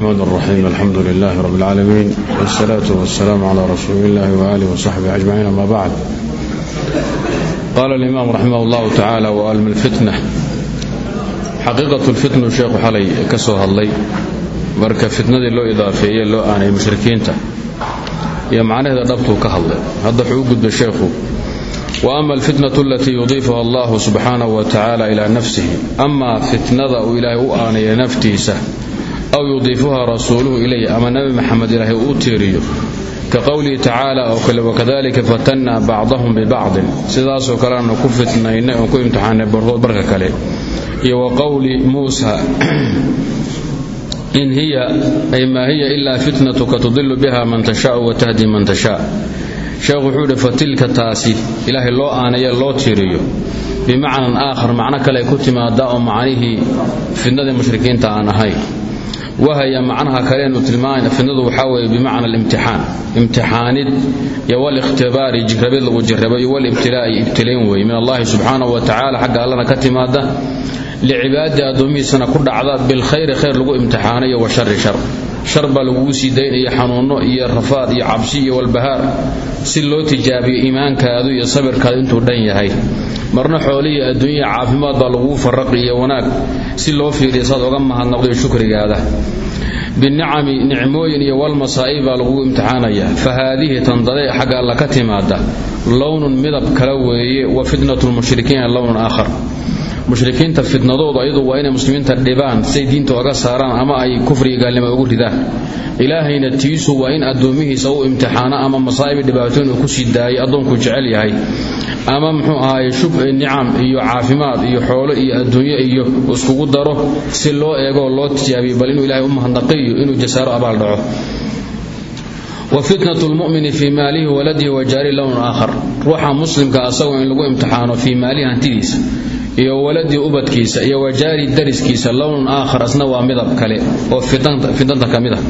الرحمن الرحيم الحمد لله رب العالمين والصلاة والسلام على رسول الله وآله وصحبه أجمعين أما بعد قال الإمام رحمه الله تعالى وألم الفتنة حقيقة الفتنة شيخ حلي كسو هاللي marka fitnadii loo idaafeeye loo aanay mushrikiinta iyo macnaheeda dhabtuu ka hadlay hadda wuxuu u gudbay sheekhu wa ama alfitnatu alatii yudiifuha allahu subxaanahu wa tacaala ilaa nafsihi amaa fitnada uu ilaahay u aanaya naftiisa aw yudiifuha rasuuluhu ilay ama nabi maxamed ilaahay uu tiiriyo ka qowlihi tacaala oo kale wakadalika fatannaa bacdahum bibacdin. Sidaasoo kale aanu ku fitnaynay oon ku imtixaanay barkood barka kale. Iyo wa qowli muusa in hiya ay maa hiya ilaa fitnatuka tudilu biha man tashaau wa tahdi man tashaa. Sheekhu wuxuu fatilka taasi ilaahay loo aanaya loo tiiriyo. Bimacnan aakhar macno kale ay ku timaadaa oo macnihii fitnadii mushrikiinta aan ahayn wahaya macnaha kaleenu tilmaamana fitnadu waxaa weeye bimacna alimtixaan imtixaanid iyo walikhtibaari jirrabid lagu jirrabo iyo walibtilaa'i ibtilayn weeye min allahi subxaanahu wa tacala xagga allana ka timaada licibaadii addoomihiisana ku dhacda bilkhayri khayr lagu imtixaano iyo wa shari shar shar baa laguu sii daynaya xanuunno iyo rafaad iyo cabsi iyo walbahaar si loo tijaabiyo iimaankaadu iyo sabirkaadu intuu dhan yahay. Marna xoolihiiyo adduunya caafimaad baa laguu faraqi iyo wanaag si loo fiiriya saad oga mahadnaqdayo shukrigaada. Binicami nicmooyin iyo walmasaa'ib baa lagugu imtixaanaya. Fa haadihi tandade xagga alla ka timaada lownun midab kala weeye wa fitnatu lmushrikiina lownun aakhar mushrikiinta fitnadoodu ayadu waa inay muslimiinta dhibaan say diinta oga saaraan ama ay kufriga gaalnimo ugu ridaan. Ilaahayna tiisu waa in addoomihiisa u imtixaano ama masaa'ibi dhibaatooyin uu ku sii daayo addoonku jecel yahay. Ama muxuu ahaay shub nicam iyo caafimaad iyo xoolo iyo adduunyo iyo iskugu daro si loo eegoo loo tijaabiyo bal inuu ilahay u mahadnaqiyo inuu jasaaro abaal dhaco. Wa fitnatu lmumini fii maalihi waladihi wa jaari lownun aakhar. Ruuxa muslimka asagoo in lagu imtixaano fii iyo waladii ubadkiisa iyo wajaari dariskiisa lownun aakhar asna waa midab kale oo fitnanta ka mid ah.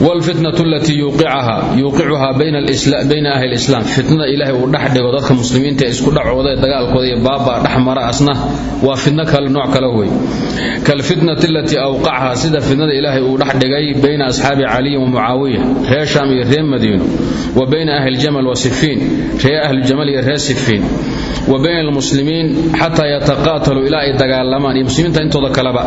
Wlfitnatu alatii yuuqicuhaa bayna ahli lislaam fitnada ilaahay uu dhex dhigo dadka muslimiinta isku dhacooda dagaalkooda iyo baabaa dhex asna waa fitno kale nooc kale wey kalfitnati alatii awqacahaa sida fitnada ilaahay uu dhex dhigay bayna asxaabi caliyin wa mucaawiya reer iyo reer madiino wa bayna ahli ljamal wa sifiin reer ahlijamal iyo reer wa bayna almuslimiin xataa yataqaataluu ilaa ay dagaalamaan iyo muslimiinta intooda kaleba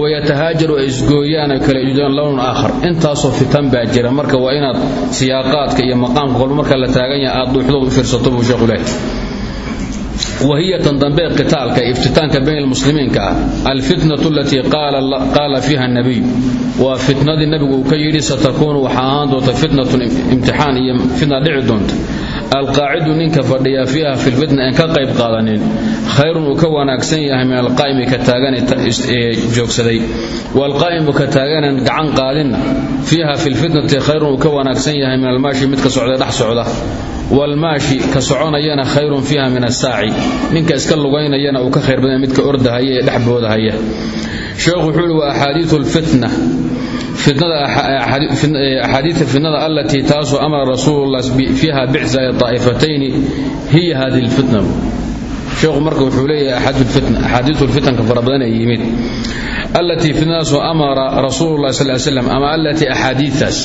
wayatahaajaru ay isgooyaan kala iidaan lownun aakhar. Intaasoo fitan baa jira. Marka waa inaad siyaaqaadka iyo maqaamka kolba marka la taagan yahay aad duuxdood u fiirsato buu sheekhu leehay wahiya tan qitaalka iftitaanka bayn almuslimiinka ah alfitnatu alatii qaala fiiha nabiy waa fitnadii nabigu ka yidhi satakuunu waxaa ahaan doonta fitnatun imtixaan iyo dhici doonta alqaacidu ninka fadhiya fiiha fi lfitna aan ka qayb qaadanin khayrun uu ka wanaagsan yahay min alqaa'imi ka taagan joogsaday. Waalqaa'imu ka taaganan gacan qaadinna fiiha fi lfitnati khayrun uu ka wanaagsan yahay min almaashi midka socda dhex socda. Waalmaashi ka soconayana khayrun fiiha min asaaci ninka iska lugaynayana uu ka khayr badan midka ordahaya ee dhex boodahaya sheekhu wuxuu ihi wa axaadiiu aa'ifatayni hiya hadihi lfitna sheekhu marka wuxuu leeyahay axaadiiu lfitanka fara badan ay yimid alatii fitnadaasoo amara rasuululahi sal slam ama alatii axaadiiaas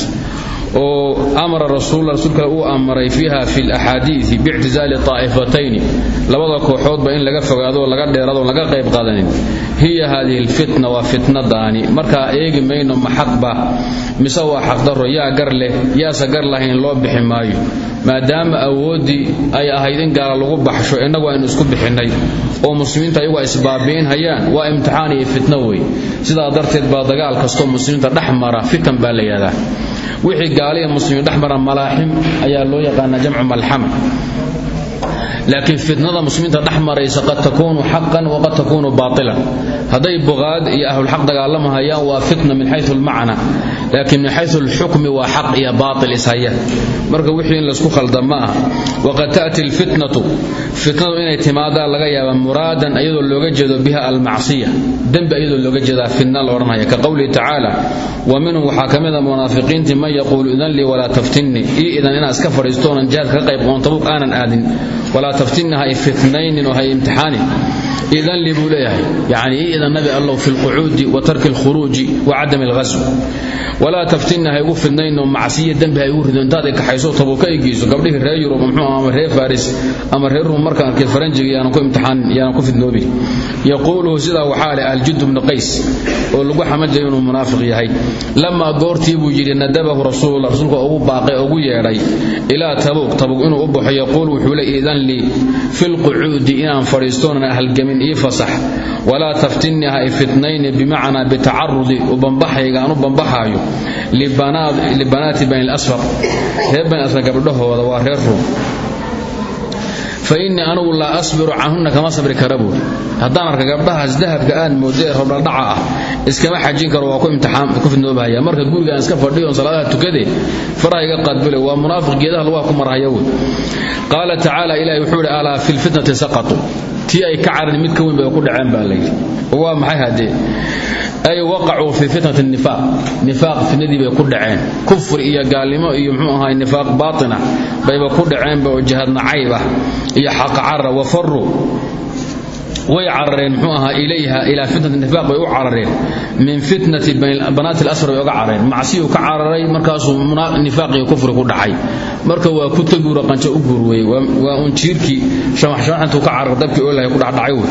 oo amara rasuulula rasuulka uu amaray fiiha fi laxaadiii biictizaali aa'ifatayni labada kooxoodba in laga fogaado laga dheeraado laga qayb qaadanin hiya hadihi lfitna waa fitnadaani markaa eegi mayno ma xaqba mise waa xaqdaro yaa gar leh yaase gar lahayn loo bixi maayo. Maadaama awooddii ay ahayd in gaala lagu baxsho innagu aynu isku bixinnay oo muslimiinta ayagu isbaabi'in hayaan waa imtixaan iyo fitno wey sidaa darteed baa dagaal kastoo muslimiinta dhex mara fitan baa la yihahdaa wixii gaaliya muslimiin dhex mara malaaxim ayaa loo yaqaanaa jamcu malxama laakiin fitnada muslimiinta dhex maraysa qad takuunu xaqan waqad takuunu baailan hadday buqaad iyo ahlulxaq dagaalamahayaan waa fitna min xayu lmacna laakiin min xayu lxukmi waa xaq iyo baail ishaya marka wixii in laysku khalda ma ah waqad ta'ti lfitnatu fitnadu inay timaadaa laga yaaba muraadan iyadoo looga jeedo biha almacsiya. Dembi iyadoo looga jeedaa fitna la odhanaya ka qowlihi tacaala wa minhum waxaa ka mida munaafiqiintii man yaquulu idan lii walaa taftinni. Ii idan inaan iska fadhiistoonan jihaad ka qayb qoon tabuk aanan aadin. Walaa taftinni ha i fitnaynin oo ha imtixaanin idan li buu leeyahay. Yani idan nabi allow fi lqucuudi wa tarki alkhuruuji wa cadami alghasw walaa taftinna ha igu fidnayno macsiya dembi ha igu rido intaad i kaxayso tabuka i geyso gabdhihii reer yurub ama reer faris ama reer rum markaan arkay faranjiga yaanan ku imtixaan yaanan ku fidnoobin yaquuluhu sidaa waxaa leh aljudd bnu qays oo lagu xamajay inuu munaafiq yahay. Lamaa goortii buu yidhi nadabahu rasuulula rasuulka ugu baaqay ugu yeedhay ilaa tabuuk tabuuk inuu u baxo yaquul wuxuu le idan lii fi lqucuudi inaan fadhiistoonan halgamin ii fasax. Walaa taftinni ha i fitnayni bimacnaa bitacarudi u bambaxayga aan u bambaxaayo libanaati bani lasfar reer bani asfar gabdhahooda waa reer ruum. Fa innii anugu laa asbiru canhunna kama sabri kara buuri haddaan arka gabdhahaas dahabka aan moodee robdhadhaca ah iskama xajin karo waa ku fidnoobahaya marka gurigaan iska fadhiyo salaadaha tukade faraha iga qaadbile waa munaafiq geedaha lugaha ku marhaya wey qaala tacaala ilaahi wuxuu idhi alaa fi saqatu? Tii ay ka carin mid ka weyn bay ku dhaceen baa layidhi waa maxay haddee? Ay waqacuu fii fitnati nifaaq. Nifaaq fitnadii bay ku dhaceen. Kufri iyo gaalnimo iyo muxuu ahaay nifaaq baatina bayba ku dhaceenba oo jihaad nacayb ah iyo xaqacara wafaruu way carareen muxuu ahaa ilayha ilaa fitnati nifaaq bay u carareen. Min fitnati banaati lasfar bay oga carareen. Macsiyuu ka cararay markaasuu nifaaqii kufri ku dhacay. Marka waa ku taguura qanjo u guur waa un jiirkii shamaxshamaxintuu ka carar dabkii oolahay ku dhacdhacay wey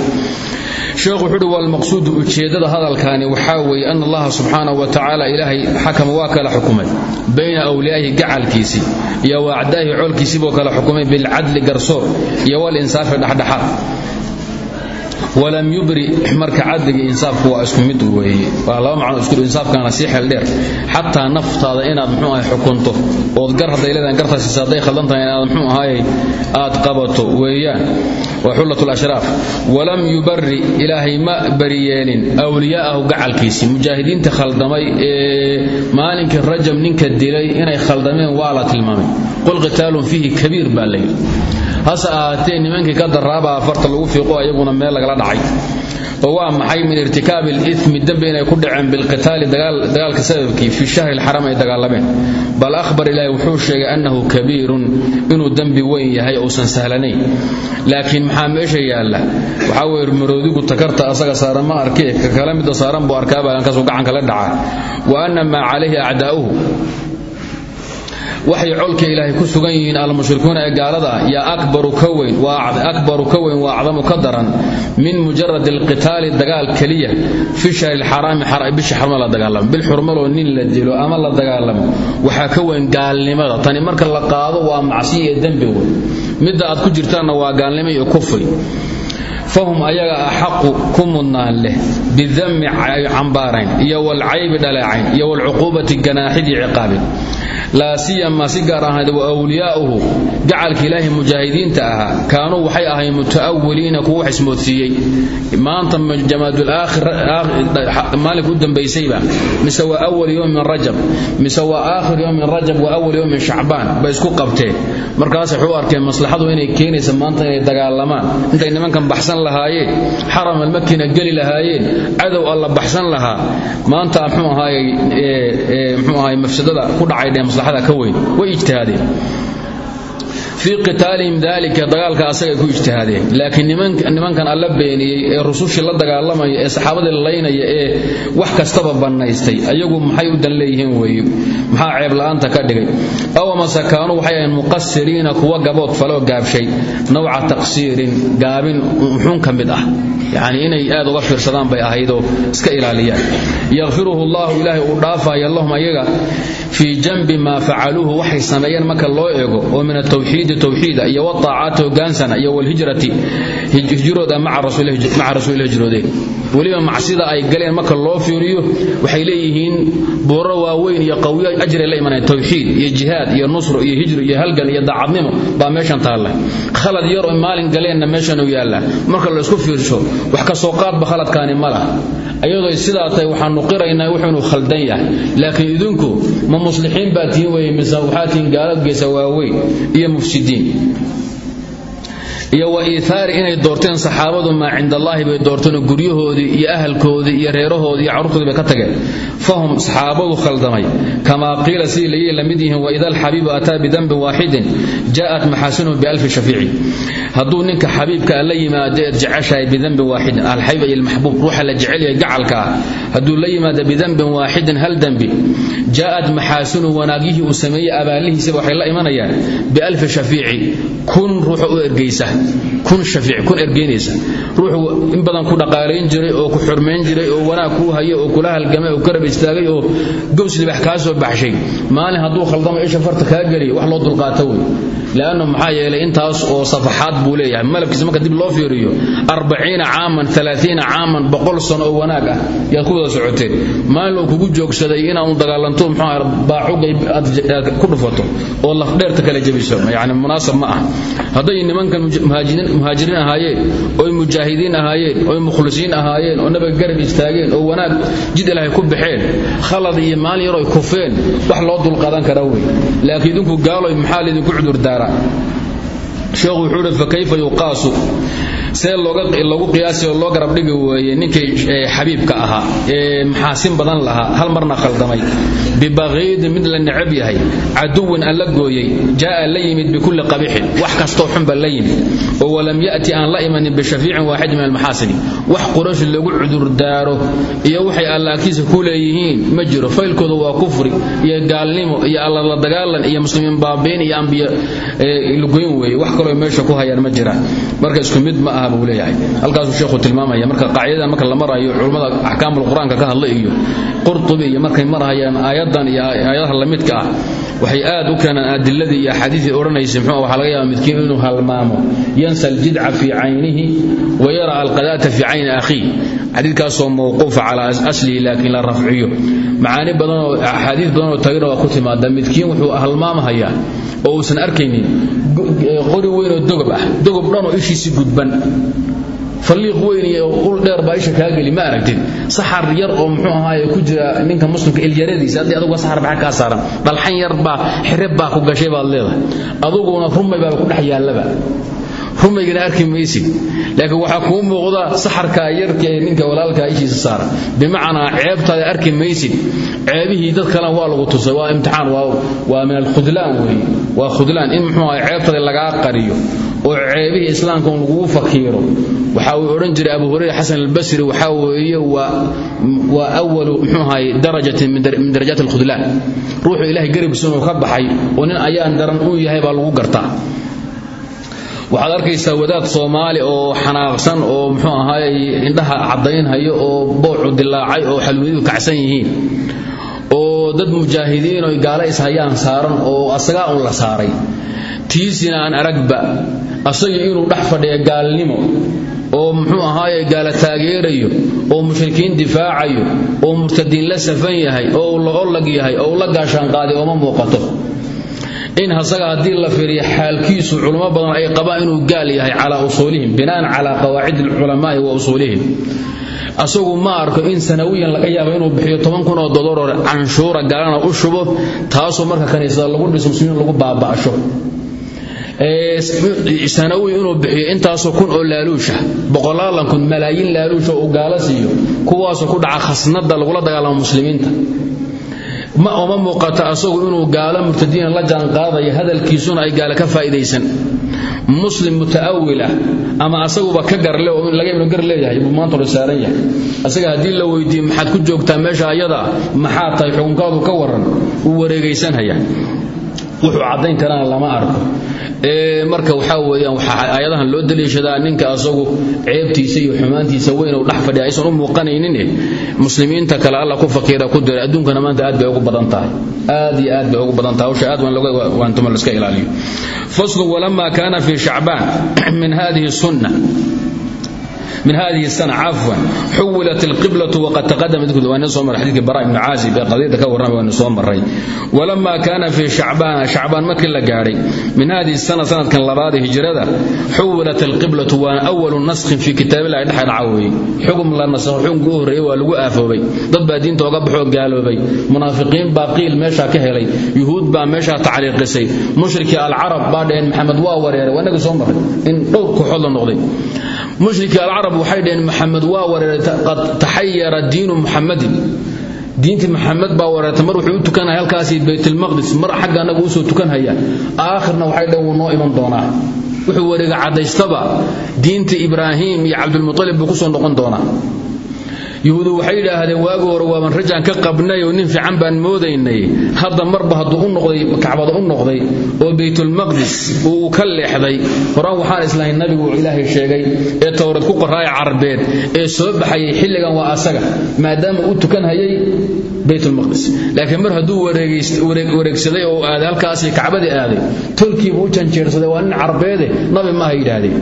sheekhu wuxuu uhi walmaqsuudu ujeeddada hadalkaani waxaa weeye ana allaha subxaanahu wa tacaala ilaahay xakama waa kala xukumay. Bayna awliyaahi gacalkiisii iyo wa acdaahi coolkiisiibuu kala xukumay bilcadli garsoor iyo walinsaafi dhexdhexaad walam yubri marka cadliga insaafku waa isku mid weeye. Waa laba macno isku insaafkaana sii xeel dheer xataa naftaada inaad muxuu ahay xukunto. Ood gar hadday leedahay gartaasiisa hadday khaldan tahay inaad muxuu ahaye aad qabato weeyaan. Waa xullat lashraaf walam yubari ilaahay ma bariyeelin awliyaa'ahu gacalkiisii mujaahidiinta khaldamay ee maalinkii rajab ninka dilay inay khaldameen waa la tilmaamay. Qul qitaalun fiihi kabiir baa layidhi hase ahaatee nimankii ka daraaba afarta lagu fiiqo ayaguna meel lagala dhacay. Oo waa maxay min irtikaabi alithmi dembi inay ku dhaceen bilqitaali dagaalka sababkii fi shahri alxaram ay dagaalameen. Bal ahbar ilaahi wuxuu sheegay annahu kabiirun inuu dembi weyn yahay uusan sahlanayn. Laakiin maxaa meesha yaalla? Waxaa weeye maroodigu takarta asaga saaran ma arkee ka kale midda saaran buu arkaa baalankaasuu gacanka la dhacaa. Wa anna maa calayhi acdaa'uhu waxay colka ilaahay ku sugan yihiin almushrikuuna ee gaalada ah. Yaa akbaru ka weyn waa acdamu ka daran. Min mujarad alqitaali dagaal keliya. Fi shahri lxaraami bisha xarma la dagaalamo bil xurmaloo nin la dilo ama la dagaalamo waxaa ka weyn gaalnimada. Tani marka la qaado waa macsiya ee dembi weyn. Midda aad ku jirtaanna waa gaalnimo iyo kufri. Fahum ayaga axaqu ku mudnaan leh. Bidami cambaarayn iyo walcaybi dhaleecayn iyo walcuquubati ganaaxidii ciqaabin laa siyama si gaar ahayd wa wliyaa'uhu gacalka ilaahi mujaahidiinta ahaa kaanuu waxay ahayn muta'awiliina kuwa wax ismoodsiiyey. Maanta jamaadulaakhirmaalinka u dambaysayba mise waa awal yowm min rajab mise waa aakhir yowm min rajab wa awal yowm min shacbaan bay isku qabteen. Markaas waxay u arkeen maslaxadu inay keenaysa maanta inay dagaalamaan. Intay nimankan baxsan lahaayeen xaram almakina geli lahaayeen cadow alla baxsan lahaa. Maanta mxuu ahaay mxuu ahaay mafsadada ku dhacay maslaxada ka weyn. Way ijtihaadeen fii qitaalihim dalika dagaalka asagay ku ijtihaadeen laakiin nimankan alla beeniyey ee rusushii la dagaalamaya ee saxaabadii laynaya ee wax kastaba bannaystay ayagu maxay u dan leeyihiin weeye maxaa ceebla'aanta ka dhigay? Aw amase kaanuu waxay ahayn muqasiriina kuwa gabood faloo gaabshay nawca taqsiirin gaabin muxuun ka mid ah. Yacni inay aad uga fiirsadaan bay ahaydoo iska ilaaliyaan. Yakfiruhu allahu ilaahay uu dhaafaya lahum ayaga fii janbi maa facaluuhu waxay sameeyeen marka loo eego oo min atawxiidi tawxiida iyo wataacaati hogaansana iyo walhijrati hijrooda maca rasuul hijroodeen weliba macsida ay galeen marka loo fiiriyo waxay leeyihiin buuro waaweyn iyo qawiyo ajray la imanayaan tawxiid iyo jihaad iyo nusro iyo hijro iyo halgan iyo daacadnimo baa meeshan taalla. Khalad yar oo maalin galeenna meeshan u yaallaa marka la isku fiirsho wax ka soo qaadba khaladkaani ma lah ayadoo sidaa tahay waxaanu qiraynaa wuxuu khaldan yahay. Laakiin idinku ma muslixiin baa tihiin weye mise waxaa tihiin waaweyn iyo mufsidiin iyo wa iihaari inay doorteen saxaabadu maa cinda allaahi bay doorteen guryahoodii iyo ahalkoodii iyo reerahoodii iyo carruurtoodii ka tageen. Fahum saxaabadu khaldamay. Kamaa qiila sidii layii la mid yihiin waida alxabiibu ataa bidambin waaxidin jaءat maxaasinuhu bialfi shafiici hadduu ninka xabiibka la yimaado eed jeceshahay bidambin waaxidin alxabiib ay almaxbuub ruuxa la jecelyahay gacalka ah hadduu la yimaado bidambin waaxidin hal dembi jaءat maxaasinuhu wanaagyihii uu sameeyey abaalihiisaba waxay la imanayaan bialfi shafiici kun ruuxa u ergaysa kun shafiic kun ergeynaysa ruuxu in badan ku dhaqaalayn jiray oo ku xurmayn jiray oo wanaag kuu hayay oo kula halgamay oo karab istaagay oo gows libax kaa soo baxshay. Maalin hadduu khaldamo isha farta kaa geliya wax loo dulqaato wey. Leannu maxaa yeelay intaas oo safaxaad buu leeyahay. Malabkiisa marka dib loo fiiriyo arbaciina caaman alaaiina caaman boqol sano wanaag ah yaad ku wada socoteen maalin uu kugu joogsaday inaanu dagaalanto muxuu baacugay aad ku dhufato oo lafdheerta kala jebiso. Yani munaasab ma ah hadday nimankan muhaajiriin ahaayeen oy mujaahidiin ahaayeen oy mukhlisiin ahaayeen oo nabiga garab istaageen oo wanaag jid ilaahay ku baxeen khalad iyo maalin yar oy kufeen wax loo dulqaadan kara wey. Laakiin idinku gaaloy maxaa laydinku cudurdaaraa sheekhu wuxuu uhi fakayfa yuqaasu? See loogu qiyaasi oo loo garab dhigi weeye ninkii xabiibka ahaa ee maxaasin badan lahaa hal marna khaldamay. Bibaqiidin mid la necab yahay caduwin aan la gooyey jaa'a la yimid bikulli qabixin. Wax kastoo xunba la oo walam ya'ti aan la imanin bishafiicin waaxid min almaxaasini wax quraysh lagu cudurdaaro iyo waxay alla ku leeyihiin ma jiro. Faylkooda waa kufri iyo gaalnimo iyo alla la dagaalan iyo muslimiin baabiin iyo ambiya lugoyn weeye. Wax kaloo meesha ku hayaan ma jiraan. Marka isku mid ma aha buu leeyahay. Halkaasuu sheekhu tilmaamaya marka qaacidadan marka la marayo culummada axkaamul qur'aanka ka hadla iyo qurtubi iyo markay marahayaan aayadan iyo aayadaha lamidka ah waxay aad u keenaan adiladii iyo axaadiisii odhanaysay. Muxuu waxaa laga yaaba midkiin inuu halmaamo. Yansa aljidca fii caynihi wa yara alqadaata fii cayni akhiih. Xadiidkaasoo mawquufa calaa aslihi laakiin la rafciyo. Macaani badanoo axaadiis badanoo tagina waa ku timaada midkiin wuxuu halmaamahayaa oo uusan arkaynin qori weynoo dogob ah. Dogob dhanoo ishiisii gudban. Falliiq weyn iyo ul dheer baa isha kaa geli ma aragtid? Saxar yar oo muxuu ahaaye ku jira ninka muslimka ilyaradiisa haddii aduga saxar maxaa kaa saaran. Dhalxan yar baa xirib baa ku gashay baad leedahay. Aduguna rumay baaba ku dhex yaallaba rumaygana arki maysid. Laakiin waxaa kuu muuqda saxarkaa yarka ee ninka walaalkaa ishiisa saaran bimacnaa ceebtaada arki maysid. Ceebihii dad kalena waa lagu tusay waa imtixaan waa min alkhudlaan weeye. Waa khudlaan. In muxuu ahay ceebtaada qariyo oo ceebihii islaamka un fakiiro. Waxa uu odhan jiray abu hurayra xasan albasri waxaa weeye waa awalu muxuu ahay darajatin min darajaat alkhudlaan ruuxu ilahay inuu ka baxay oo nin ayaan daran uu yahay baa lagu gartaa waxaad arkaysaa wadaad soomaali oo xanaaqsan oo muxuu ahaay indhaha caddaynhayo oo boocu dilaacay oo xalwadidu kacsan yihiin. Oo dad mujaahidiin oy gaala ishayaan saaran oo asagaa un la saaray. Tiisina aan aragba asagii inuu dhex fadhiya gaalnimo oo muxuu ahaaye gaala taageerayo oo mushrikiin difaacayo oo murtadiin la safan yahay oo la ollag yahay oo uu la gaashaanqaaday ooma muuqato in hasaga haddii la fiiriyo xaalkiisu culummo badan ay qabaan inuu gaal yahay calaa usuulihim binaan calaa qawaacid alculamaai wa usuulihim. Asagu ma arko in sanawiyan laga yaabo inuu bixiyo toban kun oo dolaroo canshuura u shubo taasoo marka kaniisada lagu dhiso muslimiin lagu baaba'sho. Sanawi inuu bixiyo intaasoo kun oo laaluusha boqolaalan kun malaayiin laaluusha uu gaalo siiyo kuwaasoo ku dhaca khasnada lagula dagaalamo muslimiinta ma oma muuqata asagu inuu gaalo murtadiina la jaanqaadayo hadalkiisuna ay gaalo ka faa'idaysan muslim muta'awil ah ama asaguba ka garle oo laga ibnu gar leeyahay buu maanta hore saaran yahay. Asaga haddii la weydiiyo maxaad ku joogtaa meesha ayada maxaa tahay xukunkaadu ka waran? Wuu wareegaysanhayaa wuxuu caddayn karana lama arko. Marka waxaa weeyaan waxaa aayadahan loo daliishadaa ninka asagu ceebtiisa iyo xumaantiisa weyn uu dhex fadhiya aysan u muuqanaynin muslimiinta kale alla ku fakiira ku diray adduunkana maanta aad bay ugu badan tahay. Aad iyo aad bay ugu badan tahay. Hawsha aad waan looga waantuma la iska ilaaliyo. Faslu walama kaana fi shacbaan min hadihi sunna min hadihi sana cafwan xuwilat alqiblatu waqad taqadamawaana soo mara xadidkii bara ibnu caazib ee qadiyadda ka warramay waana soo maray. Walama kaana fii shacbaana shacbaan markii la gaadhay min hadihi sana sanadkan labaada hijrada xuwilat alqiblatu waana awalu naskhin fii kitaabillahi dhexa dhaca weeye xugum la nasakho xukumkii u horreeyey waa lagu aafoobay. Dad baa diinta oga baxoo gaaloobay. Munaafiqiin baa qiil meeshaa ka helay. Yuhuud baa meeshaa tacliiqisay. Mushrikii alcarab baa dhaheen maxamed waa wareeray waa inagii mushriki alcarab waxay dhaheen maxamed waa wareeray qad taxayara diinu muxamadin diintii maxamed baa wareertay mar wuxuu u tukanaya halkaasi baytulmaqdis mar xagga annaga u soo tukanhaya aakhirna waxay dhaheen wuu noo iman doonaa. Wuxuu wareega cadaystaba. Diinta ibraahim iyo cabdulmutalib buu ku soo noqon doonaa yuhuudu waxay yidhaahdeen waagi hore waaban rajaan ka qabnay oo nin fiican baan moodaynay. Hadda marba hadduu u noqday kacbada u noqday oo baytulmaqdis uu ka leexday. Horaan waxaan islahayn nabigu ilaahay sheegay ee towrad ku qoraaya carbeed ee soo baxayay xilligan waa asaga maadaama uu tukanhayay baytulmaqdis laakiin mar hadduu wareegsaday oo aaday halkaasii kacbadii aaday tolkiibu u janjeersaday waa nin carbeede nabi maaha yidhaahdeen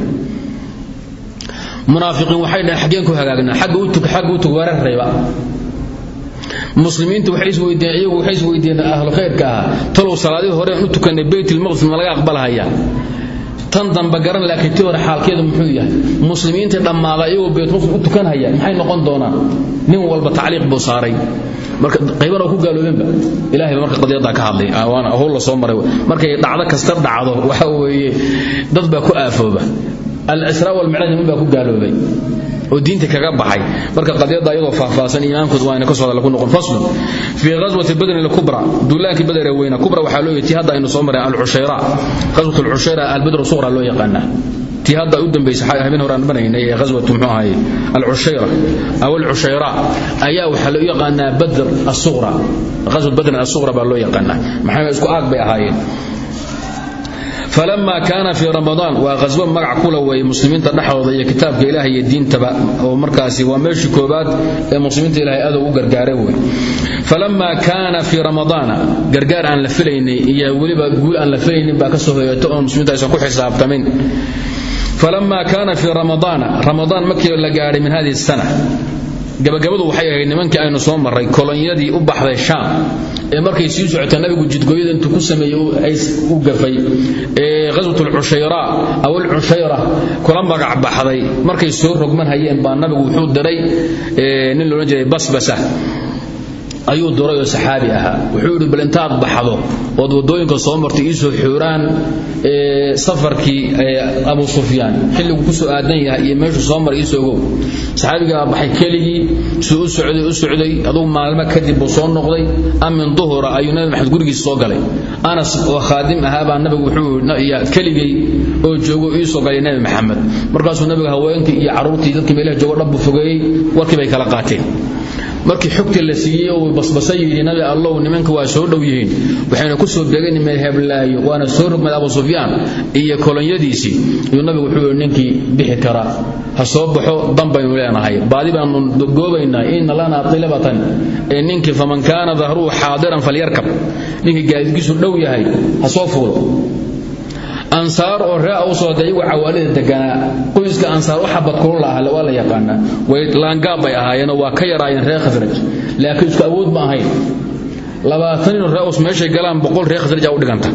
munaafiqiin waxay dhaheen xaggeen ku hagaagnaa xagga u tug xagga u tug weerar reeba muslimiintu waxay isweydiiyeen iyagu waxay isweydiiyeen ahlu khayrka ahaa talow salaadihii hore u tukanay baytulmaqdis ma laga aqbalahaya tan dambe garan laakiin tii hore xaalkeedu muxuu yahay muslimiintii dhammaada iyagoo baytulmaqdis u tukanhaya maxay noqon doonaan? Nin walba tacliiq buu saaray. Marka qaybana ku gaaloobenba ilaahay marka qadiyada ka hadlay. Waana howl la soo maray. Markay dhacdo kasta dhacdo waxa weeye dad ku aafooba al-israa wal-micraaj niman baa ku gaaloobay oo diinta kaga baxay. Marka qadiyada ayadoo faahfaahsan iimaankood waa ina ka soo hadal ku noqon faslun badrin ee weyna. Kubra waxaa loo yiti hadda aynu soo maray al-ushayra ghazwat al-ushayra al-badr sughra loo yaqaanaa. Tii u dambaysay habeen hore aan banaynay ee ghazwatu muxuu ahaye al-ushayra aw al-ushayra ayaa waxaa loo yaqaanaa badr as-sughra ghazwat badr as-sughra baa loo yaqaanaa. Maxaa isku aag ahaayeen falama kaana fii ramadaan waa haswo magac kula weeye muslimiinta dhexdooda iyo kitaabka ilaah iyo diintaba oo markaasi waa meeshii koobaad ee muslimiinta ilahay adow u gargaare wey falama kaana fii ramadaana gargaar aan la filaynay iyo weliba guul aan la filaynin baa ka soo hoyeeto oon muslimiinta aysan ku xisaabtamin. falama kaana markii la gaadhay min hadihi gabagabadu waxay ahayd nimankii aynu soo marray kolonyadii u baxday shaam ee markay sii socota nabigu jidgooyada intuu ku sameeyey u gafay ee ghaswat alcushayra aw alcushayra kula magac baxday. Markay soo rogman hayeen baa nabigu wuxuu diray nin loodhan jiray basbasa ayuu duray oo saxaabi ahaa. Wuxuu yidhi bal intaad baxdo ood waddooyinka soo martay iisoo xuuraan safarkii abu sufyaan. Xilligu ku soo aadan yahay iyo meeshuu soo maray iisoo ogow. Saxaabigaa baxay keligii suu socday u socday. Adugu maalmo kadib soo noqday. Amin duhura ayuu nabi maxamed gurigiisa soo galay. Anas oo khaadim ahaabaa nabigu wuxuu keligay oo joogo iisoo galay nabi maxamed. Markaasuu nabiga haweenkii iyo carruurtii dadkii meelaha joogo dhabbu fogeeyey warkii bay kala qaateen markii xogtii la siiyey oo basbasa yidhi nabi allow nimanka waa soo dhow yihiin. Waxayna ku soo beegan meel heblaayo waana soo rogmad abu sufyaan iyo kolonyadiisii iyuu nabigu wuxuu yidhi ninkii bixi karaa ha soo baxo dan baynu leenahay. Baadi baanu goobaynaa inna lanaa tilabatan ee ninkii faman kaana dahruhu xaadiran falyarkab. Ninkii gaadiidkiisu dhow yahay ha soo fuulo ansaar oo ree awsoo de iyagu cawaalida deganaa. Qoyska ansaar waxa badkulula ah waa la yaqaanaa. Laangaab bay ahaayeenoo waa ka yaraayeen reer khasraj laakiin isku awood ma ahayn. Labaatan nin ree aws meeshay galaan boqol reer khasraj u dhiganta.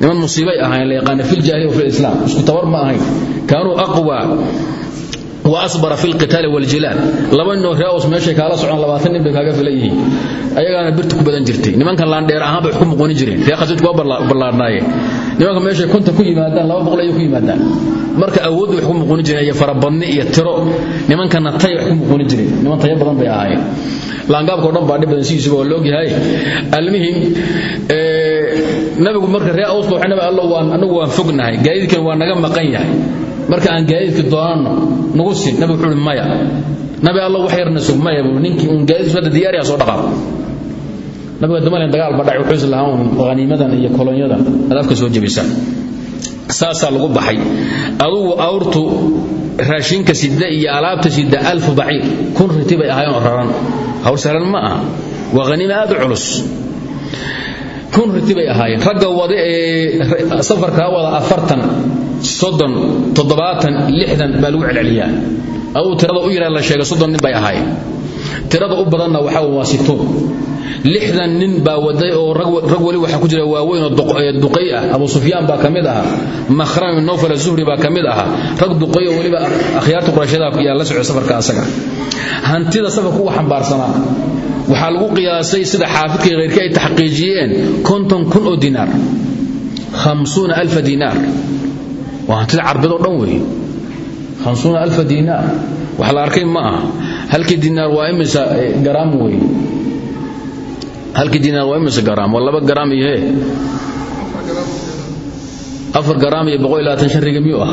Niman musiibay ahaayeen la yaqaana fil jaahiliya wa fil islaam. Isku tabar ma ahayn. Kaanuu aqwa wa asbara fi lqitaali wljilaal laba ninoo reeaws meeshay kaala socon labaatan nin bay kaaga filan ayagaana birta ku badan jirtay. Nimankan laandheer ahaan bay xukum muqonin jireen. Ree khasraj waa nimanka meeshay konta ku yimaadaan laba boqol ayay ku yimaadaan. Marka awood wax ku muqonin jireen iyo farabadni iyo tiro nimankana tay wax ku jireen. Niman tayo badan bay ahaayeen. Laangaabkao dhan baa dhib badan sidiisuba waa loogyahay almihim nabigu marka ree aws baa waxay waan anagu waan fognahay. Gaadiidkan waa naga maqan yahay marka aan gaadiidka doonano nagu siin nabi wuxuu ihi maya. Nabi allo wax yarna sug maya buu ninkii uun gaadiidku hadda diyaariyaa soo dhaqaaq. Nabiga damalen dagaal ba dhacay wuxuu is lahaa uun iyo kolonyadan adaafka soo jebisa. Saasaa lagu baxay. Adugu awrtu raashinka sida iyo alaabta sida alfu baciir kun riti bay ahaayeen oo raran. Hawl sahlan ma aha. Waa haniima aad culus kun riti bay ahaayeen. Ragga wada ee safarkaa wada afartan soddon toddobaatan lixdan baa lagu celceliyaa. Aduu tirada u yaraa la sheegay soddon nin bay ahaayeen tirada u badanna waxaa waa situun lixdan nin baa waday oo rag weli waxaa ku jira waaweyn oo duqay ah. Abu sufyaan baa ka mid ahaa. Makhram ibn nawfal azuhri baa ka mid rag duqay oo weliba akhyaarta qurayshada yaa la socday safarka asaga. Hantida safarku u xambaarsanaa waxaa lagu qiyaasay sida xaafidka khayrkii ay taxqiijiyeen konton kun oo dinaar. Hamsuuna alfa waa hantida carbeed dhan weeye. Hamsuuna alfa dinaar. Wax la arkay ma aha halkii dinaar waa imisa garaam weeye halkii dinaar waa imisa garaam? Waa laba garaam iyo hee. Afar garaam iyo boqol iyo labaatan shan riga miyuu ah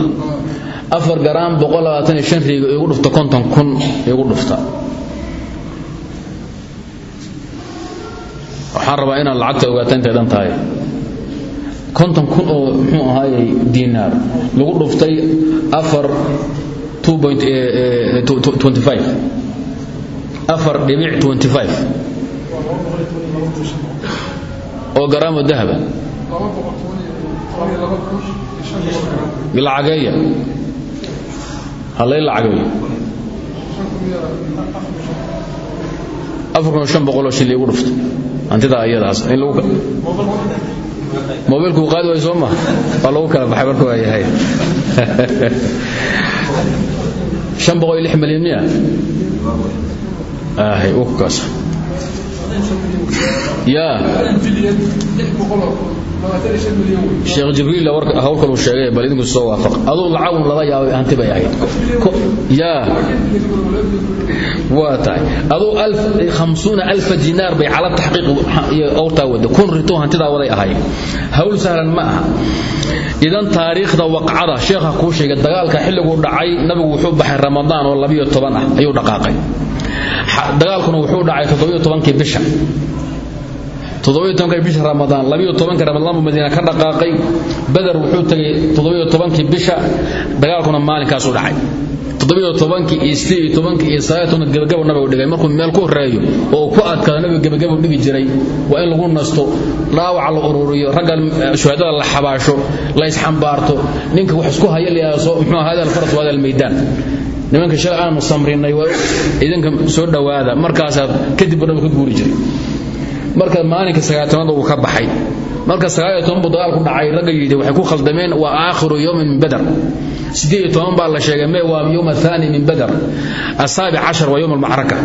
afar garaam boqol labaatan iyo shan riga igu dhufta konton kun dhufta. Waxaan rabaa inaad lacagta ogaata intay kun oo muxuu ahaayey diinaar lagu dhuftay afar twenty five oo garaamo dahaba. Lacageeya hallay lacageeyo boqoloo shil igu dhufto. Hantidaa iyadaas in lagu mobilku qaadi way soo ma waa lagu kala baxay marka waa yahay shan boqol iyo lix milyan miya sheekh jibriil hawl kaluu sheegay bal idinku soo waafaq. Aduu lacagun laba yaabay hanti bay ahayd. Yaa waa aduu hamsuuna alfa bay cala taxqiiq iyo owrtaa wada. Kun rito hantidaa waday ahayd. Hawl sahlan ma idan taariikhda waqcada sheekha kuu sheegay dagaalka xilliguu dhacay nabigu wuxuu baxay ramadaan oo labiyo toban ah ayuu dhaqaaqay dagaalkuna wuxuu dhacay toddobiyo tobankii bisha. Toddobiyo tobankii bisha ramadaan labiyo tobankii ramadaan buu madiina ka dhaqaaqay. Badar wuxuu tegay toddobiyo tobankii bisha dagaalkuna maalinkaasuu dhacay. Toddobiyo tobankii iyo siddeed iyo tobankii iyo sagaal toban gebagabo dhigay. Markuu meel ku horeeyo oo ku adkaado nabigu gebagabo dhigi jiray waa in lagu nasto dhaawaca la ururiyo ragga shuhadada la xabaasho la isxambaarto ninka wax isku haya la soo muxuu ahaa hadal faras waa nimanka shalay aanu samrinay idinka soo dhowaada. Markaasaa kadib nabigu ka guuri jiray. Marka maalinka sagaatanaad uu ka baxay. Marka buu dagaal ku dhacay ragga waxay ku khaldameen waa aakhiru yowmin min badar. Siddeed iyo baa la sheegay mee waa yowm athani min badar. Asaabic cashar waa yowm almacraka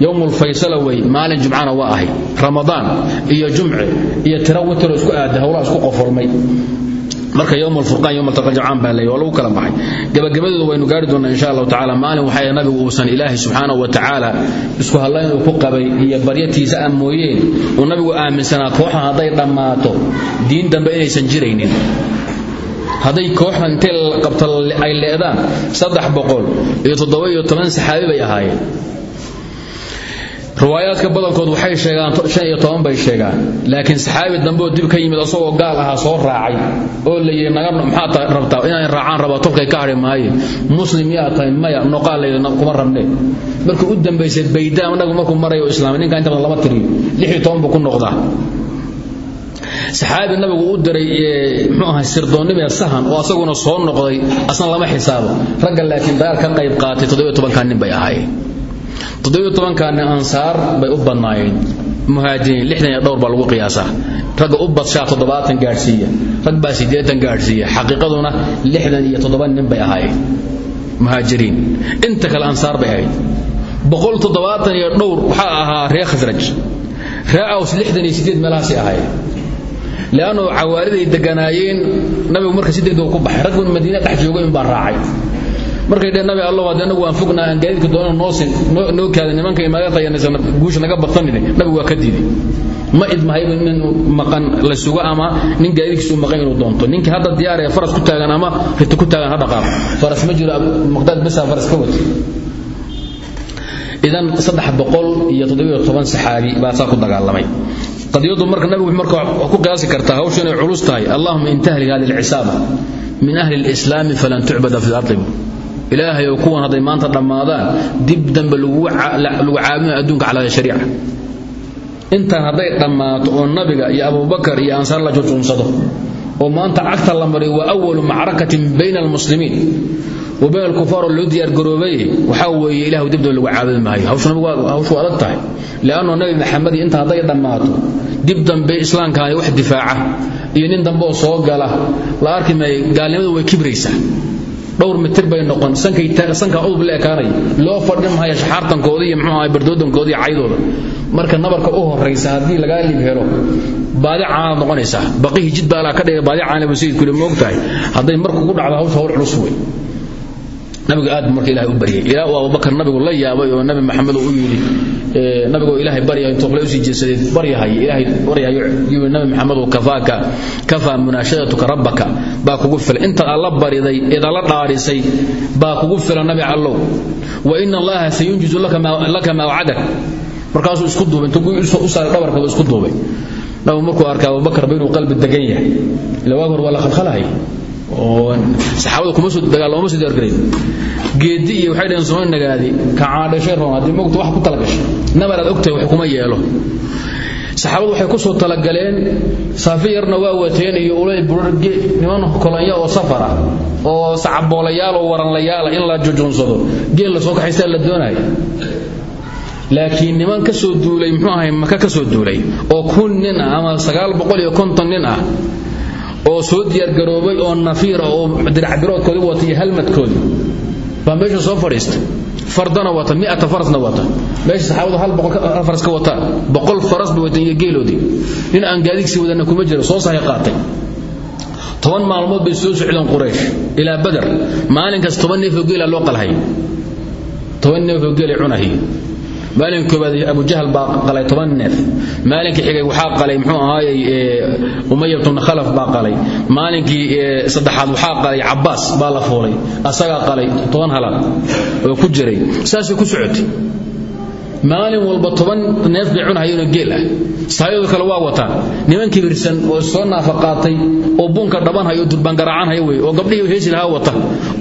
yowm alfaysala wey maalin jumcana waa ahay. Ramadaan iyo jumce iyo tira isku aada howlaa isku qofurmay marka yowm alfurqaan yowm altaqa jamcaan baa leeyahy waa lagu kala baxay gabagabadooda waynu gaari doonnaa insha allahu tacala maalin waxay nabigu uusan ilaahay subxaanahu wa tacaala isku hadlayn uu ku qabay iyo baryatiisa aan mooyeen uu nabigu aaminsanaa kooxan hadday dhammaato diin dambe inaysan jiraynin hadday kooxdan intay qabta ay leedaan saddex boqol iyo toddoba iyo toban saxaabi bay ahaayeen riwaayaadka badankood waxay sheegaan shan iyo toban bay sheegaan. Laakiin saxaabi dambe oo dib ka yimid asagoo gaal ahaa soo raacay oo la yidhi naga maxaa rabtaa? Inaan raacaan rabaa tolkay ka hadhi maaye. Muslim maya noqaal layidhi kuma rabnee markii u dambaysay baydaam nabigu markuu marayo islaamay ninka inta badan lama tiriyo lix buu ku noqdaa. Saxaabi nabigu u diray mxuu ahay sirdoonnimee sahan oo asaguna soo noqday asna lama xisaabo. Ragga laakiin dagaal ka qayb qaatay toddobiyo tobankaa nin bay ahaayeen toddobiyo tobankaani ansaar bay u badnaayeen. Muhaajiriin lixdan iyo dhowr baa lagu qiyaasaa. Ragga u badshaa toddobaatan gaadhsiiya. Rag baa siddeetan gaadhsiiya. Xaqiiqaduna lixdan iyo toddoba nin bay ahaayeen. Muhaajiriin. Inta kale ansaar bay ahayd. Boqol toddobaatan iyo dhowr waxaa ahaa reer khasraj ree aws lixdan iyo siddeed meelahaasay ahaayeen. Leannu cawaaliday deganaayeen nabigu marka si degdeg ku baxay. Rag madiina dhex joogay in baa raacay markay dheen nabi allow haddii anagu waan fognaa aan gaadiidka doona noosin noo kaada nimanka inaga qayanaysan guusha naga badsanine nabigu waa ka diiday ma idmahayba nin maqan la sugo ama nin gaadiidkiisu maqan inuu doonto? Ninkii hadda diyaar ee faras ku taagan ama riti ku taagan ha dhaqaaqo faras ma jiro maqdaad basa faras ka wata idan saxaabi baa saa ku dagaalamay. Qadiyadu marka nabigu marka ku qiyaasi kartaa hawshu inay culus tahay allahuma intahli hadihi alcisaaba min ahli alislaami falan tucbada fi ardi ilaahay oo kuwan hadday maanta dhammaadaan dib dambe lagu caabinayo adduunka calaa shariica. Intaan hadday dhammaato oo nabiga iyo abubakar iyo ansaar la jujuunsado oo maanta cagta la mariyo waa awalu macrakatin bayna almuslimiin wa bayna alkufaar oo loo diyaargaroobay waxaa weeye ilahu dibdoo lagu caabudi maayo. Hawshu adag tahay. Li'annoo nabi maxamed inta hadday dhammaato dib dambe islaamkaani wax difaaca iyo nin dambe oo soo gala la arki maayo gaalnimadu way kibraysaa dhowr mitir bay noqon. Sanka udub la ekaanaya loo fadhin maayo shaxaartankooda iyo mxuu ahay bardoodankooda iyo caydooda. Marka nabarka u horaysa haddii lagaa lib helo baadi caanaad noqonaysaa baqihii jid baa laa ka dhigay baadi caana buu sayidku moog tahay hadday marku ku dhacdo hawsha hawl culus wey nabigu aad marka ilahay u baryay. Ilaa uu abubakar nabigu la yaabay oo nabi maxamed u yidhi nabigoo ilaahay baryahay intuu qole u sii jeedsaday baryahay ilaahay baryahayo yuu nabi maxamedow kafaaka kafaa munaashadatuka rabbaka. Baa kugu filan intaad alla bariday eed alla dhaarisay baa kugu filan nabi allow wa ina allaha sayunjizu laka maa wacdak markaasuu isku duubay intuu u saaray dhabarka isku duubay. Nabigu markuu arkay abubakar ba inuu qalbi degan yahay. Ila waag la khalkhalahay saxaabada kuma soo dagaal looma soo geedi iyo waxay dhaheen soo nagaadi ka caadhashay roon haddii mogta wax ku talagashay nabaraad ogtahay wax kuma yeelo. Saxaabadu waxay ku soo talagaleen saafi waa wateen iyo ulay burarge niman kolanya oo safar ah oo sacaboolayaal oo waranlayaala in la jujuunsado geel la soo kaxaystaa la doonayo. Laakiin niman ka soo duulay muxuu ahay maka ka soo duulay oo kun nin ah ama sagaal boqol iyo konton nin ah oo soo diyaargaroobay oo nafiir oo diracbiroodkoodii wata iyo halmadkoodii baa meesha soo fadhiistay. Fardana wata miata farasna wata meesha saxaabadu hal boqol faras ka wataan. Boqol faras bay wateen iyo geeloodii. Nin aan gaadigsi wadana kuma jiro soo sahay qaatay. Toban maalmood bay soo socdeen quraysh ilaa badar. Maalinkaas toban neefoo geela loo qalhay toban neefoo geelay cunahay maalin koobaad abu jahl baa qalay toban neef. Maalinkii xigay waxaa qalay muxuu ahaayey umayat bn khalaf baa qalay. Maalinkii saddexaad waxaa qalay cabbaas baa la fuulay. Asagaa qalay toban halal oo ku jiray. Saasay ku socotay maalin walba toban neef bay cunahayeenoo geel ah. Sahaayadu kale waa wataan. Niman kibirsan oo soo naafa qaatay oo buunka dhabanhayo oo durbaan garaacanhaya wey oo gabdhihii heesi lahaa wata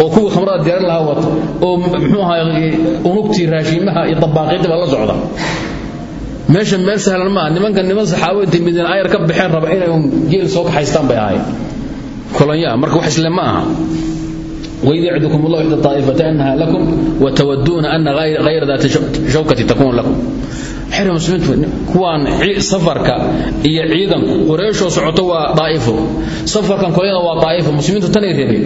oo kuwii khamrada diyaarin lahaa wata oo muxuu ahaa unugtii raashiimaha iyo dabaaqiidii baa la socda. Meesha meel sahlan maaha nimanka niman saxaabo intay madiina ayar ka baxeen raba inay geel soo kaxaystaan bay ahaayeen. Kolonyaa marka wax isle ma aha وإذ يعدكم الله إحدى الطائفتين أنها لكم وتودون أن غير, غير ذات شوكة تكون لكم xiri muslimiintu kuwaan safarka iyo ciidan qurayshoo socoto waa daa'ifo safarkan kolyada waa daa'ifo muslimiintu tanay reebeen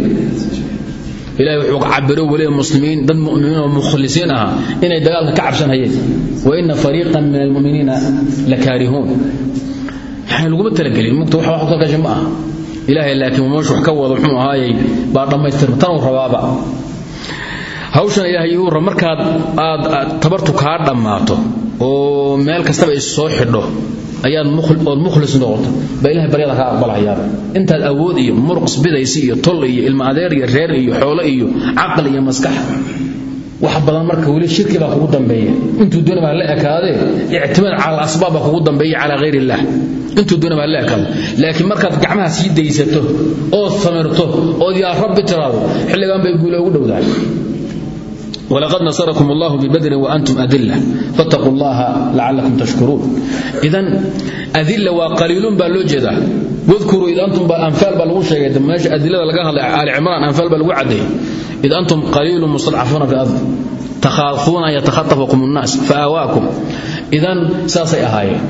ilahay wuxuu cabiro weliba muslimiin dad mu'miniin oo mukhlisiin aha inay dagaalka ka cabsanayeen wa ina fariiqan min almu'miniina lakaarihuun yani laguma talagelin mugta wax wax ku talgashay ma aha ilaahay laakiin meeshu wax ka wado muxuu ahaayey baa dhammaystirma tanuu rabaaba. Hawshan ilaahay uu rab markaad aad tabartu kaa dhammaato oo meel kastaba is soo xidho ayaad ood mukhlis noqoto baa ilahay baryada kaa aqbalahayaaba intaad awood iyo muruq isbidaysi iyo tol iyo ilma adeer iyo reer iyo xoolo iyo caqli iyo maskax wax badan marka weli shirki baa kugu dambeeya intuu doona baa la ekaadee ictimaad cala alasbaab baa kugu dambeeya calaa hayr illaah intuu doona baa la ekaado. Laakiin markaad gacmaha sii daysato ood samirto ood yaa rabbi tiraado xilligan bay guula ugu dhowdahay walaqad nasarakum allahu bibadrin waantum adila fataquu llaha lacalakum tashkuruun idan adila waa qaliilun baa loo jeedaa. wadkuruu id antum baa anfaal baa lagu sheegay meesha adilada laga hadlay aali cimraan anfaal baa lagu caddeeyey id antum qaliilun mustadcafuuna fi ard takhaafuuna an yatakhatafakum nnaas faawaakum idan saasay ahaayeen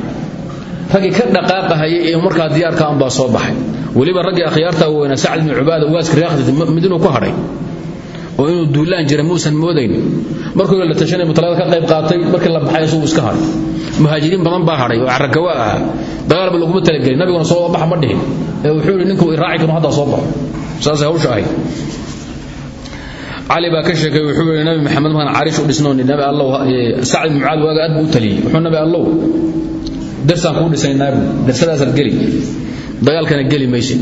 raggii ka dhaqaaqahayay ee markaa diyaarka unbaa soo baxay weliba raggii akhyaarta weyna sacd bni cubaada ugaaskariyaakhti midinuu ku hadhay oo inuu duulaan jira muusan moodayn markuu la tashanay mutalada ka qayb qaatay markii la baxay isuu iska hadhay muhaajiriin badan baa hadhay oo carakawa ah dagaalba laguma talagelin nabiguna soo baxa ma dhihin. Ee wuxuu ninkuu iraaci karo haddaa soo baxo. Saasay hawsha ahayd. Cali baa ka sheekay wuxuu yidhi nabi maxamed markaan cariish u dhisnooni nabi allow sacd mucaad waaga aad buu wuxuu nabi allow darsaan kuu dhisaynaa buu darsadaasaad geli. Dagaalkana geli maysid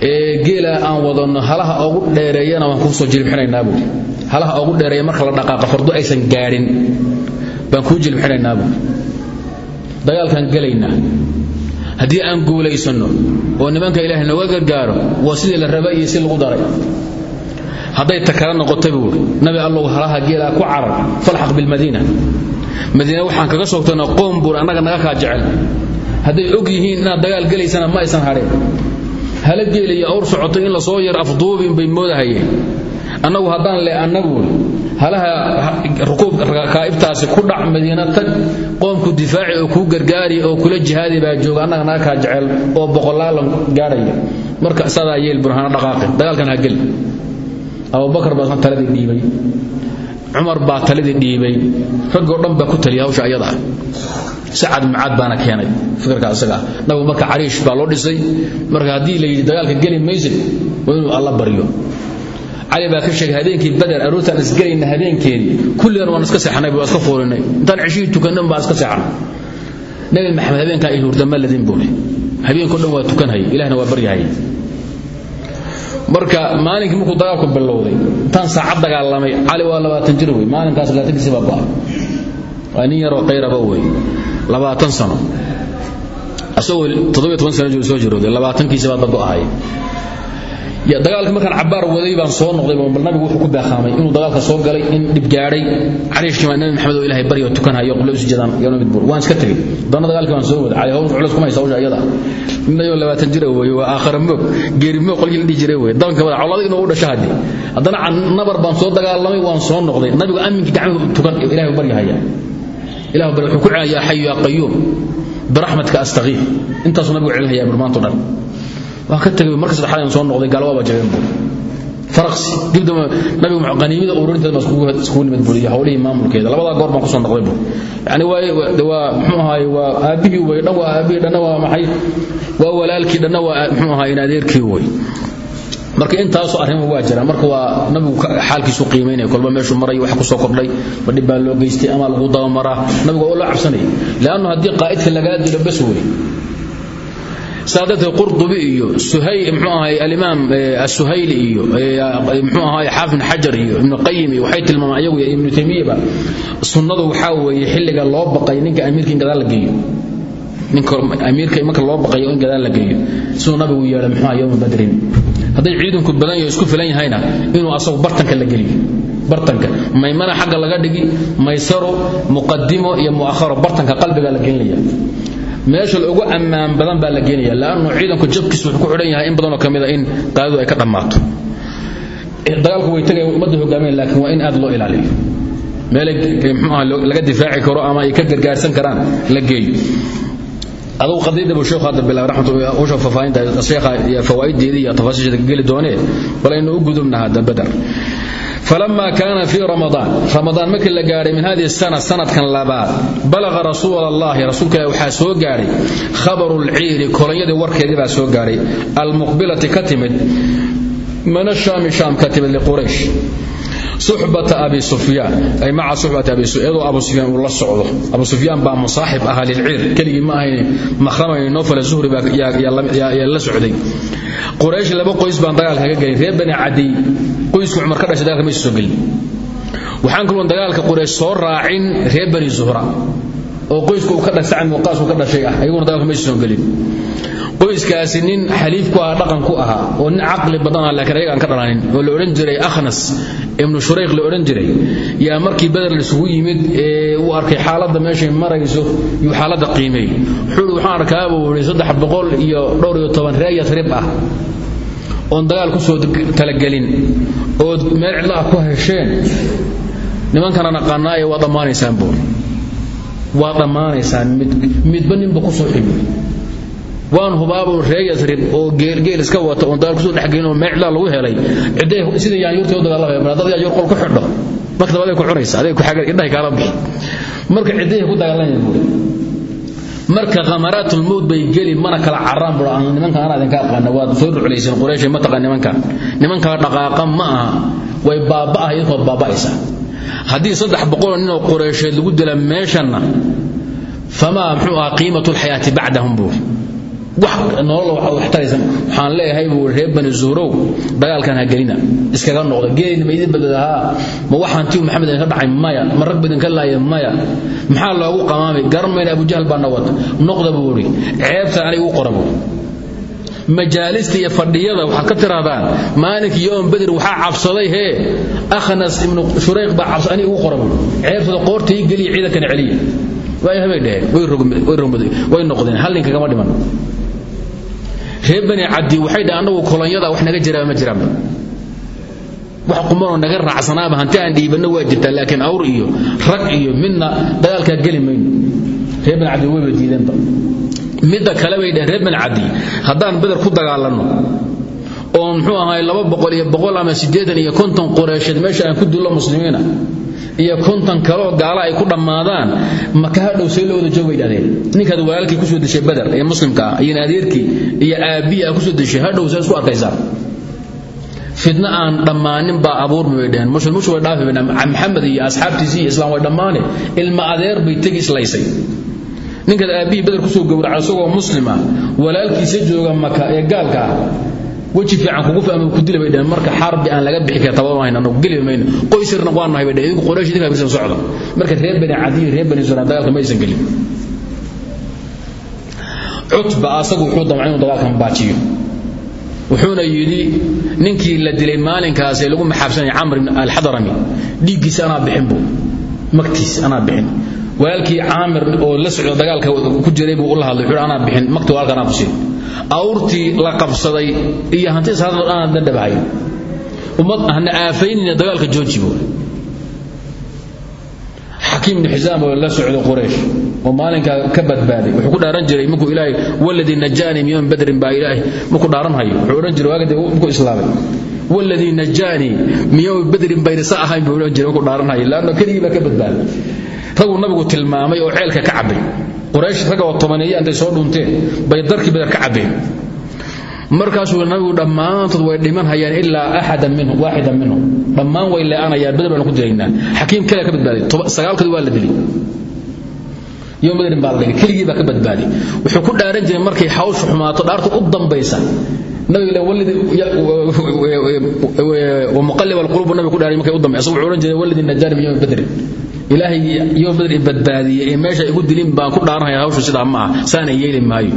geela aan wadano halaha ugu dheereeyana waan kuu soo jilbxinaynaa buui halaha ugu dheereeya marka la dhaqaaqa fardo aysan gaadhin baan kuu jilbxinaynaa buui dagaalkaan gelaynaa. Haddii aan guulaysanno oo nimanka ilaahay nooga gargaaro waa sidii la raba iyo si lagu daray. Hadday takala noqotay buui nabi allow halaha geelaa ku carar falxaq bilmadiina. Madiine waxaan kaga soogtayna qoom buur annaga naga kaa jecel. Hadday og yihiin inaad dagaal gelaysana ma aysan hadheen hala geeliyo awr socotay in la soo yar afduubin bay moodahayeen. Annagu haddaan le annagu halaha rukuub kaa'ibtaasi ku dhac madiina tag qoomku difaaci oo kuu gargaari oo kula jihaadi baa jooga annaga naga kaa jecel oo boqolaalan gaadhaya marka sadaa yeel burhaana dhaqaaqi dagaalkan ha geli abubakar baa taladii dhiibay cumar baa taladii dhiibay. Raggoo dhan baa ku taliya hawsha ayada. Ah sacad macaad baana keenay fikirka isaga. Ah nabigu marka cariish baa loo dhisay. Marka haddii la yidhi dagaalka geli maysid waa inuu alla baryo. Cali ka sheegay habeenkii bader aroortaan isgelayna habeenkeedii. Kulligan waan iska seexnay waa iska foolinay intaan ceshihii tukannan baa iska seexnay. Nabi maxamed habeenkaa i hurda ladin buule habeenkao dhan waa tukanhay ilahna waa baryahay marka maalinkii markuu dagaalku bilowday intaan saacad dagaalamay. Cali waa labaatan jir wey maalinkaas labaatankiisi baa ba'a waa nin yaroo qayraba wey labaatan sano. Asagoo toddobiyo toban sano soo jirooday labaatankiisi baa ahay dagaalka markaan cabaar waday baan soo noqday bal nabigu wuxuu ku beeqaamay inuu dagaalka soo galay in dhib gaadhay. Cariishkii baa nabi maxamed oo ilaahay baryo tukanhayo qublo isu jeedaan iyo mid buur waan iska tegey dana dagaalkii baan soo waday. Cali culus kuma haysa hawsha ayada. Nayo labaatan jira waa aakhara moog. Geeri moog jiray weeye dabanka wada cawlada inuu u dhasho haddii. Haddana nabar baan soo dagaalamay waan soo noqday. Nabigu aminkii gacmihi tukan ilaahay baryahaya ilahu bari wuxuu ku celin yaa xayu yaa qayuum biraxmatka astaqiif intaasuu nabigu celinhayaa burmaanto dhan waan ka tagay marka saddexaad soo noqday gaal waaba jabeen buu. Faraqsi dibdama nabigu qaniimada ururinteeda ma iskugu nimid buu iyo hawlihii maamulkeeda. Labadaa goor baan ku soo noqday yani waa waa muxuu ahaay waa aabbihii wey dhan waa aabbihii dhanna waa maxay? Waa walaalkii dhanna waa muxuu ahaay in adeerkii wey marka intaasoo arrimo waa jiraan. Marka waa nabigu xaalkiisu qiimaynaya kolba meeshuu maray wax ku soo kordhay ma dhib loo geystay ama lagu dabamaraa nabigu waa loo cabsanaya leannu haddii qaa'idka lagaa dilo bas wey saadadka qurdubi iyo ahay alimaam asuhayli iyo mxuu ahay xaafid xajar iyo ibnu qayim iyo waxay tilmaamaan ayagu ibnu taymiyaba sunnadu waxaa xilliga loo baqay ninka amiirka in gadaal la geeyo. Ninka amiirka marka loo baqayo in gadaal la geeyo. Siduu nabigu yeelay mxuu ahay yowma badrin. Hadday ciidanku badan yaho isku filan yahayna inuu asagu bartanka la geliyo. Bartanka. Maymana xagga laga dhigi maysaro muqadimo iyo mu'aharo bartanka qalbiga la gelinaya meesha ugu ammaan badan baa la geenaya laannu ciidanku jabkiisu wuxuu ku xidhan yahay in badanoo ka mida in qaadadu ay ka dhammaato. Dagaalku way tagay ummadda hogaameen laakiin waa in aad loo ilaaliyo meelay laga difaaci karo ama ay ka gargaarsan karaan la geeyo adugu qadiyadda buu sheekhu hadda bilaabay raxmatullahi usha fafaahinta sheekha iyo fawaa'ideeda iyo tafaasiisheeda geli doonee bal aynu u gudubna hadda falama kaana fii ramadaan ramadaan markii la gaahay min haddii sana sanadkan labaad balaqa rasuul allahi rasuulka ilah waxaa soo gaadhay khabaru lciiri kolonyadii warkeedii baa soo gaadhay almuqbilati ka timid min ashaami shaam ka timid liquraysh suxbata abi sufyaan ay maca suxbati abi iyadoo abu sufyaan uu la socdo abu sufyaan baa musaaxib ahaa lilciir keligii ma ahayn makhramay nofal zuhri baayaa la socday quraysh laba qoys baan dagaal qoysku cumar ka dhashay dagaalka maysa soo gelin. Waxaan kaloo dagaalka quraysh soo raacin reer bani zuhra oo qoysku uu ka dhashay sacad muqaas ka dhashay ah ayaguna dagaalka maysa soo gelin. Qoyskaasi nin xaliif ku ahaa dhaqan ku ahaa oo nin caqli badan ah laakiin ayaga aan ka dhalanin oo la odhan jiray akhnas ibnu shurayq la odhan jiray. Yaa markii badar isugu yimid ee uu arkay xaaladda meeshay marayso yuu xaaladda qiimeeyey wuxuu waxaan arkaa buu yidhi saddex boqol iyo dhowr iyo toban ree yasrib ah oon dagaal ku soo talagelin ood meel cidla ah ku hesheen nimankana naqaanaaye waa dhammaanaysaan buur waa dhammaanaysaan mid midba ninba ku soo ximi waan hubaabuu ree yasrib oo geelgeel iska wata oon dagaal ku soo dhexgelin oo meel cidlaa lagu helay. Ciday sida yaanyuurtay u dagaalamaya mar dad yaanyuur qol ku xidho markadaba aday ku cunaysa aday ku xagal indhahay kaala bixi. Marka ciday ku dagaalamaya buuri marka khamaratul mawd bay geli mana kala caraan buu aan nimanka aan idinka aqaana waad soo dhuclaysan quraysh ma taqaan nimanka. Nimanka dhaqaaqa ma aha way baaba'ah iyadoo baaba'aysa. Haddii saddex boqol nin oo quraysheed lagu dila meeshanna famaa muxuu ahaa qiimatu lxayaati bacdahum buuri waxaan leeyahay buu reer bani zuhrow dagaalkan ha gelina. Iskaga noqda. Geelina ma idin badadahaa ma waxaan tiu maxamed idinka dhacay maya. Ma rag badin ka laaya maya. Maxaa loogu qamaamay? Garan mayna abujahl baa na wata noqda buu ceebta aniga u qora buu. Majaalista iyo fadhiyada waxaad ka tirahdaan maalinka yowm beder waxaa cabsaday hee akhnas ibnu shurayq baa cabsa ani ugu qoran ceebtada qoorta ii geliya celiya waay habay dheheen way noqdeen. Hal nin dhiman reer bani cabdi waxay dhaheen annagu kolonyada wax naga jiraa ma jiraanba wax qumanoo naga raacsanaaba hanti aan dhiibanno waa jirtaa laakiin awr iyo rag iyo midna dagaalkaa geli mayno. Reer bani cabdi wayba diideenba midda kale bay dhaheen reer bani cabdi haddaan beder ku dagaalanno oo muxuu ahaay laba boqol iyo boqol ama siddeetan iyo konton qureysheed meesha aan ku dullo muslimiina iyo konton kaleoo gaala ay ku dhammaadaan maka hadhow see loo wada joog bay dhahdeen ninkaad walaalkii ku soo deshay beder ee muslimka ah iyo adeerkii iyo aabbihii aa ku soo deshay hadhow see isku arkaysaa. Fidna aan dhammaanin baa abuurmi bay dhaheen. Mushrimushu way dhaafi maxamed iyo asxaabtiisii iyo islaam way dhammaane. Ilma adeer bay tegi islaysay. Ninkaad aabbihii beder ku soo gowracay isagoo muslima walaalkiisa jooga maka ee gaalka ah weji fiican kugu fahma ku dili bay marka xarbi aan laga bixi kara tababa hayna anagu geli mayno. Qoysirna waa nahay bay dhaheen. Idinku idinka birsan socda marka reer bani cadi reer bani suran dagaalka ma aysan gelin. Cutba asagu wuxuu damcay inuu dagaalkan baajiyo. Wuxuuna yidhi ninkii la dilay maalinkaas ee lagu maxaabsanaya camr ibn alxadarami dhiiggiisa anaa bixin buu. Magtiis anaa bixin. Walaalkii caamir oo la socda dagaalka ku jiray buu u la hadlay. Wuxuu anaa bixin. Magti walaalka anaa kusiin awrtii la qabsaday iyo hanti saadad aanad dandhabahay ummad hana aafaynina dagaalka jooji buu xakiim oo la socda quraysh oo maalinkaa ka badbaaday wuxuu ku dhaaran jiray markuu ilaahay waladii najaanii min yowmi badrin ilaahay markuu dhaaran wuxuu odhan jiray waagade markuu islaamay. Waladii najaanii min yowmi badrin bayna sa buu odhan jiray markuu dhaaran hayo laanno ka badbaaday. Raguu nabigu tilmaamay oo ceelka ka cabbay quraysh ragga oo tobaneeye intay soo dhunteen bay darkii badar ka cabbeen markaasuu nabigu dhammaantood way dhiman hayaan ilaa axadan minhum waaxidan minhum dhammaan way lee'anayaan badar baanu ku dilaynaa xakiim kale ka badbaaday sagaalkoodi waa la dilay yom badrin baa la dhigay keligii baa ka badbaaday wuxuu ku dhaaran jiray markay hawshu xumaato dhaarta u dambaysa nabiga wamuqallib alqulub nabiga ku dhaaray markay u dambaysa wuxuu odhan jiray waladii najaani min yowmi ilaahay yom badr badbaadiyey ee meesha igu dilin baan ku dhaaranaya hawshu sidaa ma saana yeeli maayo.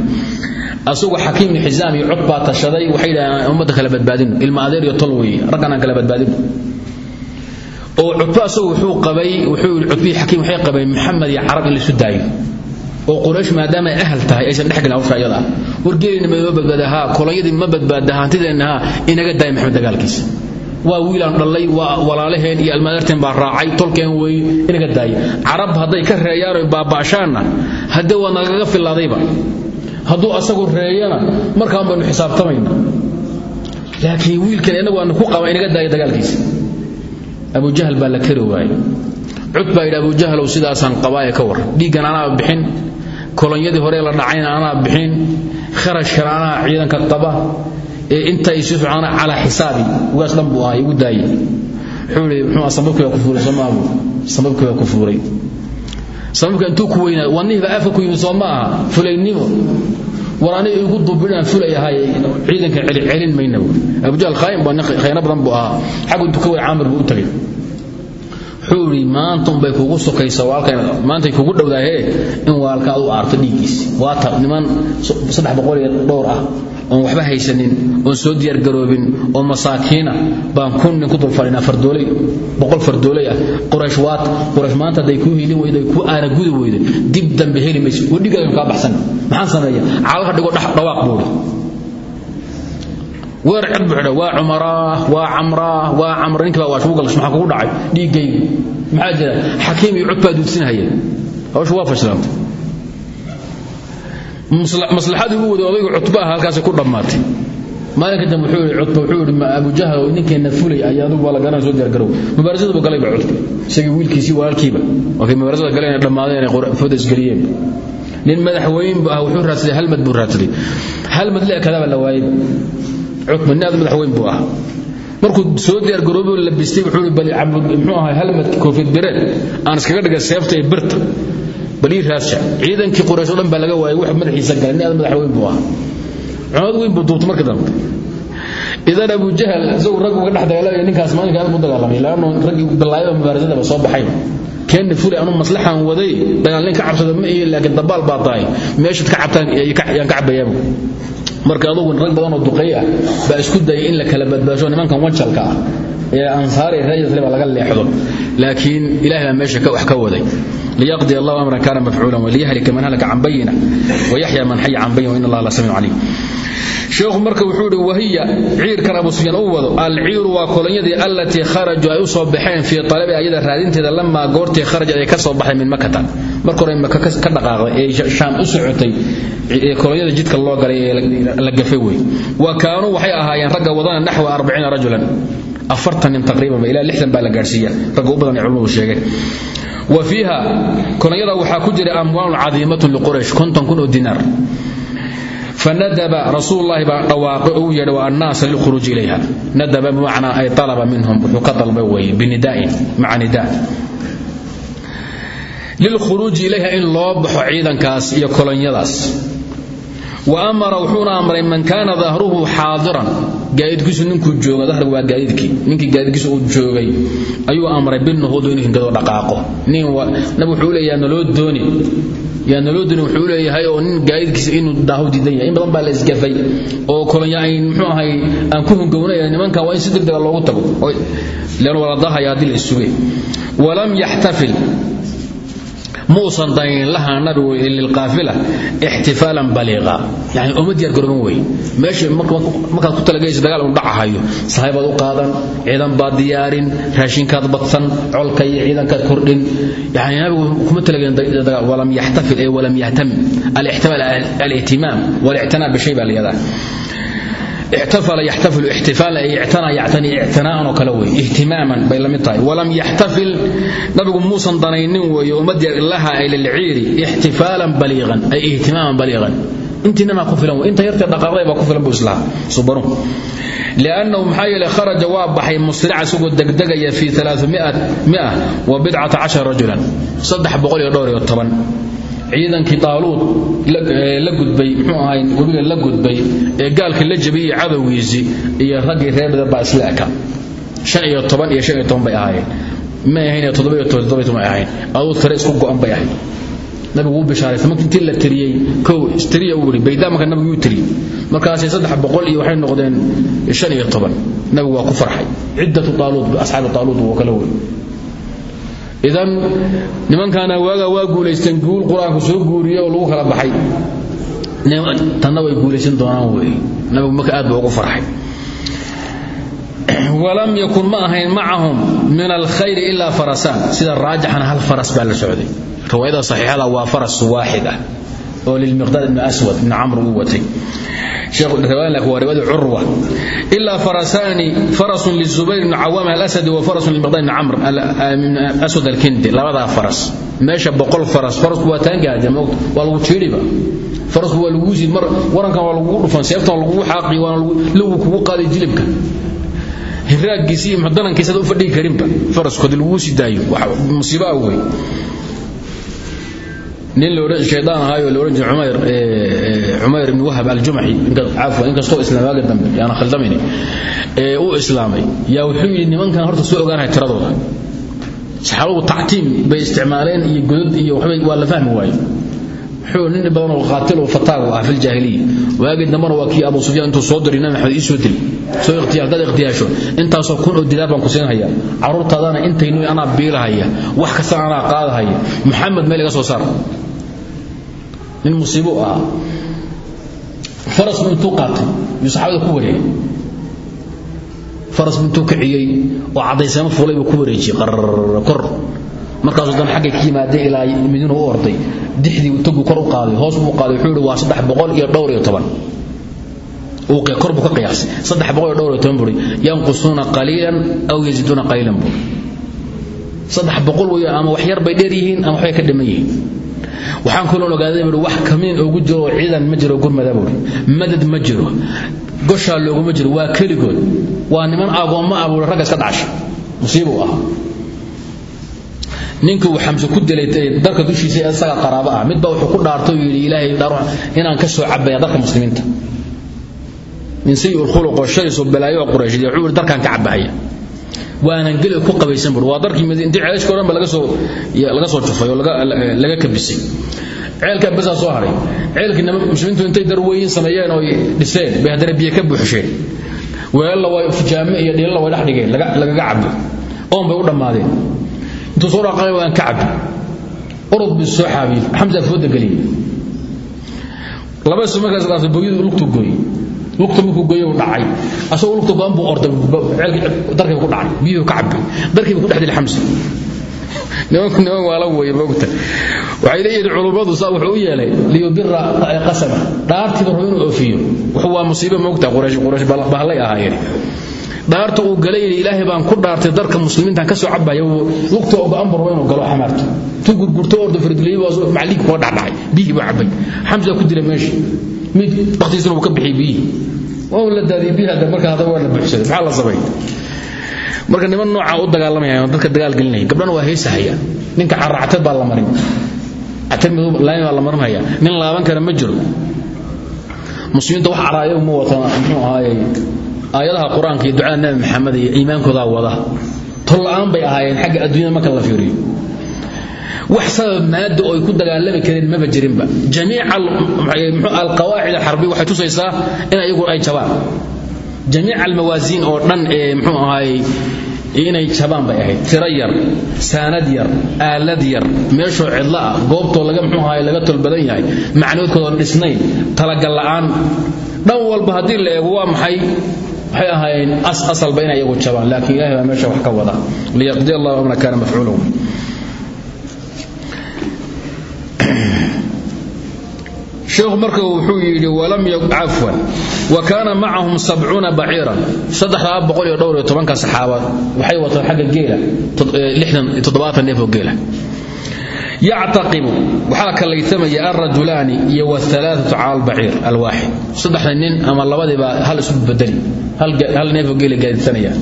Asagu xakiim xisaam iyo cud baa tashaday waxay yidhahdeen ummadda kala badbaadino ilma adeer iyo tol weeye kala badbaadino oo cudbo asagu wuxuu qabay wuxuu yidhi xakiim waxay qabeen maxamed iyo carab in laisu oo quraysh maadaama ay ahal tahay aysan dhex gelin hawsha wargeelina ma inoo kolonyadii ma badbaada inaga daaya maxamed dagaalkiisa waa wiilaan dhallay waa walaalaheen iyo almaadarteen baa raacay tolkeen weeye inaga daaya carab hadday ka reeyaan oy baaba'shaanna haddee waa nagaga filaadayba hadduu asagu reeyana markaan baynu xisaabtamayna laakiin wiilkan inagu aanu ku qaba inaga daaya dagaalkiisa. Abujahal baa la kari waayey. Cud baa yidhi abujahalow sidaasaan qabaaye ka war? Dhiiggan anaa bixin. Kolonyadii hore la dhacayna anaa bixin. Kharashkan anaa ciidanka qaba ee inta sii socdaan calaa xisaabi ugaas dhan buu ahaa igu daaye wuxuu yidhi muxuu baa ku fuuray soo maamu samabkii baa ku fuuray. Sababka intuu ku weynaa wadnihiiba afka ku yimi soo fulaynimo. War aniga igu dubinaan fulay ciidanka celin mayna abujahal khaayin baa khayno badan buu ahaa. Xaggu intuu ka way caamir buu u tagay. Wuxuu yidhi maanta kugu sokaysa waalkan maantay kugu dhowdaahee in waalka aad u aarto dhiiggiisi waata niman saddex boqol iyo dhowr ah oon waxba haysanin oon soo diyaargaroobin oo masaakiina baan kun nin ku dul fadhinaa fardooley boqol fardooley ah. Quraysh waat quraysh maanta hadday kuu helin weydo ay kuu aana gudi dib dambe heli mayso oo dhigaadu kaa baxsan. Maxaan sameeya? Calaha dhigo dhawaaq buuri weer cid buu waa cumaraa waa camraa waa camra. Ninkii baa waa shugu galasho maxaa kugu dhacay? Dhiiggaygu maxaa jira? Xakiim iyo cud baa duudsinahaya waa fashlaantay maslaxadii ugu waday odaygu cutba ah ku dhammaatay. Maalinka dambe wuxuu yidhi cutba wuxuu yidhi abujahal oo ninkeenna fulay ayaa adigu waa la soo diyaargarow. Mubaarasada buu galayba cutba. Isagii wiilkiisii walaalkiiba markay mubaarasada galeen ay dhammaadeen inay fooda isgeliyeen nin madaxweyn bu ah wuxuu raadsaday halmad buu halmad le kadaaba la waayeyba cutba nin aad madaxweyn buu ah markuu soo diyaargaroobo labistay wuxuu yidhi bal muxuu ahay halmad koofid bireed aan iskaga dhigay seefta iyo birta bal ii raasha ciidankii quraysh oo dhan baa laga waayay wax madaxiisa galay aad madaxweyn buu ahaa. Cumad weyn buu duubtay markii dambe. Idan abu jahal isagu rag uga dhex ninkaas maalinka aad u dagaalamay laanno raggii balaayada mubaarasadaba soo baxay. Keenni fulay anu maslaxan waday dagaal nin ka cabsada ma iyo laakiin dabaal baa tahay meeshaad ka cabtaan yaan ka cabayaabu marka adugu rag badan oo duqay ah baa isku dayay in la kala badbaasho nimankan wajalka ah laakiin ilahay baa meesha wax ka waday. Liyaqdi allahu amran kana mafcuulan waliyahlika man halaka can bayina wayaxya man xaya can bayina wain allah la samiicu sheekhu marka wuxuu ihi wahiya ciirkan abu sufyaan u wado alciiru waa kolonyadii allatii kharajuu ay u baxeen fii talabi ayada raadinteeda lamaa goortii kharajad ay ka soo baxday min makata mar hore maka ka dhaqaaqday ee shaam u socotay koloyada jidka loo galay ee la gafay wey. Wa kaanuu waxay ahaayeen ragga wadana naxwa arbaciina rajulan. Afartanin taqriibanba ilaa lixdan baa la gaadhsiiya ragga u badan ee culimmadu wa fiiha kolonyada waxaa ku jira amwaalun cadiimatun liquraysh konton kun oo fanadaba rasuululahi baa dhawaaqay ou yeedha waa annaasa lilkhuruuji ilayha. Nadaba bimacnaa ay alaba minhum wuxuu ka dalbay weye binidaa'in maca lilkhuruuji ilayha in loo baxo ciidankaas iyo kolonyadaas wa amara wuxuuna amray man kaana dahruhu xaadiran gaadiidkiisu ninkuu joogadahrg waa gaadiidkii ninkii gaadiidkiisa uu joogay ayuu amray binuhuudu inuu hindado dhaqaaqo nab wuxuu leeya naloo dooni yaa naloo dooni wuxuu leeyahay oo nin gaadiidkiisa inuu daahu diidan yahay in badan baa la isgafay oo kolonya ayn muxuu ahay aan ku hungownay nimanka waa in si degdega loogu tago lean wala daahayo haddii walam yaxtafil muusan dayn laha nabigu lilqaafila ixtifaalan baliiqa. Yani uma diyaar garoban wey. Meesha markaad ku talagaysa dagaal uu dhacahayo sahaybaad u qaadan ciidan baad diyaarin raashinkaad badsan colka iyo ciidankaad kordhin. Yani nabigu kuma talagayn dagaal walam yaxtafil ee walam alixtimaal alihtimaam walictinaa bishay baa ictafala yaxtafilu ixtifaal ay ictana yactani ictinaa'an oo kale weeye ihtimaaman bay la mid tahay walam yaxtafil nabigu muusan danaynin weeye ummadii laha ay lilciiri ixtifaalan baliiqan ay ihtimaaman baliiqan intiinamaa ku filan inta yartee dhaqaaqday baa ku filan buu islahaa subaru liannahu maxaa yeele kharaja waa baxay musrica isagoo degdegaya fii alaaamia mia wa bidcata cashara rajulan saddex boqol iyo dhowr iyo toban ciidankii taaluud la gudbay muxuu ahay webiga la gudbay ee gaalkii la jabiyey cadowgiisii iyo raggii reer badan baa iyo toban iyo shan iyo toban bay ahaayeen. Ma ahayn toddoba iyo toban toddoba may aduu tire isku go'an bay ahayd. Nabigu wuu bishaaraysa markii intii la tiriyey kow istiriya uu yidhi baydaamaka nabigu yuu tiriyey. Markaasay saddex iyo waxay noqdeen shan iyo toban. Nabigu waa ku farxay. Ciddatu taaluud asxaabi taaluud wuu kala wey idan nimankaana waaga waa guulaysteen guul qur'aanku soo guuriye oo lagu kala baxay. Tanna way guulaysan doonaan wey nabigu marka aad ugu farxay. Walam yakun ma ahayn macahum min alkhayri ilaa farasaan sida raajixana hal faras baa la socday. Riwaayada saxiixada waa faras waaxid ah oo lilmiqdaad ibn aswad ibn camr uu watay. Ilaa arasaani farasun lizubayr bn cawaam alasadi wa farasun limiqdaad bn camr. Aswad alkindi labadaa faras. Meesha boqol faras farasku waa taangaadamogta waa lagu jiiriba farasku waa lagu zid mar warankan waa lagugu dhufan seeftan waa lagugu xaaqi waa lagu kugu qaaday jilibka. Hiraagiisa iyo mudalankiisa u fadhigi karinba faraskoodi lagugu sidaayo musiiba awgeed nin la oran shaydaan ahaayo la oran jiray umayr umayr ibn wahab al-jumahi afwa in kastoo islaamaaga dambe yaana khaldamayni uu islaamay. Yaa wuxuu yidhi nimankan horta soo ogaanahay tiradooda. Saxaabadu tactiim bay isticmaaleen iyo godad iyo waxbay waa la fahmi wuxuu nin badan oo qaatil oo fataagu ah fil jaahiliya. Waagii dambana waa kii abu sufyaan intuu soo diray nabi maxamed dil. Soo ikhtiyaar dad ikhtiyaasho. Intaasoo kun oo dilaar baan ku siinhaya caruurtaadana intaynu anaa biilahaya wax kasta anaa qaadahaya. Maxamed meel iga soo saar. Nin musiibo ah faras buu intuu qaatay. Yuu ku wareegay. Faras buu intuu oo cadaysamo fuulay ku wareejiyey. Kor markaasuu dan xaggay ka yimaadeen ilaa madiina u orday. Dixdii tagu kor u qaaday hoos buu qaaday wuxuu yidhi waa saddex boqol iyo dhowr iyo toban. Kor buu ka qiyaasay. Saddex boqol iyo dhowr iyo toban buri yanqusuuna qaliilan aw yaziiduuna qaliilan buri saddex boqol weeye ama wax yar bay dheer yihiin ama waxbay ka dhiman yihiin. Waxaan kuloon ogaaday buuri wax kamiin ugu jiro ciidan ma jiro gurmada buuri madad ma jiro goshaa looguma jiro waa keligood waa niman agoommo ah buuri ragga iska dhacasha musiibuu ah ninka uu xamse ku dilay dalka dushiisa isaga qaraabo ah. Midba wuxuu ku dhaartay oo yidhi ilaahay dhaar inaan ka soo cabaya dalka muslimiinta. Min sayi ulkhuluq oo shays oo balaayo oo qurayshiid wuxuu yidhi ka cabahaya waanan geli ku qabaysan bur waa darkii intii ceelashka dhan ba laga soo laga soo jufay oo laga kabisay. Ceelkaa basaa soo hadhay ceelkii muslimiintu intay darweyin sameeyeen oo dhiseen bay haddana biyo ka buuxsheen weelalla way fijaame iyo dhiilalla way dhex dhigeen lagaga cabo oon bay u dhammaadeen intuu soo dhaqaaqay waan ka cabi orod buu soo xaabiyey xamsa fooda geliyey laba isu markaas dhaafay booyadu lugtu gooyey lugta markuu gooyey uu dhacay asagoo lugta go'an buu orday darkiiba ku dhacay biyuhu ka cabay darkiiba ku dhex dilay xamsa nimanku niman waala weeye moogta waxay leeyihiin culummadu saa wuxuu u yeelay liyubira qasama dhaartiiba rabo inuu oofiyo wuxuu waa musiibo moogta quraysh quraysh bahlay ahaayeen dhaarta uu yidhi ilaahay baan ku dhaartay darka muslimiintan ka soo cabaya lugta oo go'an barbo inuu galo xamaarto tuu gurgurto ordo fardiliyey waa macliig kula dhexdhacay biyihii buu cabay xamsa ku dilay meeshii mid baktiisana uu ka bixiyey biyihii waa la daadiyey biyihi hadda marka hadda waa la buuxsaday. Maxaa la sabay? Marka niman nooca u dagaalamaya dadka dagaal gelinaya gabdhana waa heysahaya ninka caractad baa la marin. Catad madow laami la marinhaya nin laaban kara ma jiro. Muslimiinta wax caraayo ma wata muxuu ahaayey aayadaha qur'aanka iyo ducada nabi maxamed iyo iimaankoodaa wada. Tolla-aan bay ahaayeen xagga adduunyada marka la fiiriyo. Wax sabab maada oo ay ku dagaalami kareen maba jirinba. Jamiica alqawaacid alxarbiya waxay tusaysaa in ayagu ay jabaan. Jamiica almawaasiin oo dhan ee muxuu ahaayey inay jabaan bay ahayd. Tiro yar saanad yar aalad yar meeshoo cidlo ah goobtoo laga muxuu ahaay laga tol badan yahay macnoodkoodan dhisnayn talagal la'aan. Dhan walba haddii la eego waa maxay waxay ahaayeen asalba inay iyagu jabaan laakiin ilahay baa meesha wax ka wada. Liyaqdi allahu amra kaana mafcuulahu sheekhu marka wuxuu yidhi walam cafwan wa kaana macahum sabcuuna baciiran. Saddexdaa boqol iyo dhowr iyo tobanka saxaaba waxay wataan xagga geela lixdan toddobaatan neef oo geela yactaqibu waxaa kalaytamaya alrajulaani iyo waalaaatu cala albaciir alwaaxid. Saddexda nin ama labadiiba hal isu bedeli hal neefoo geela gaadisanaya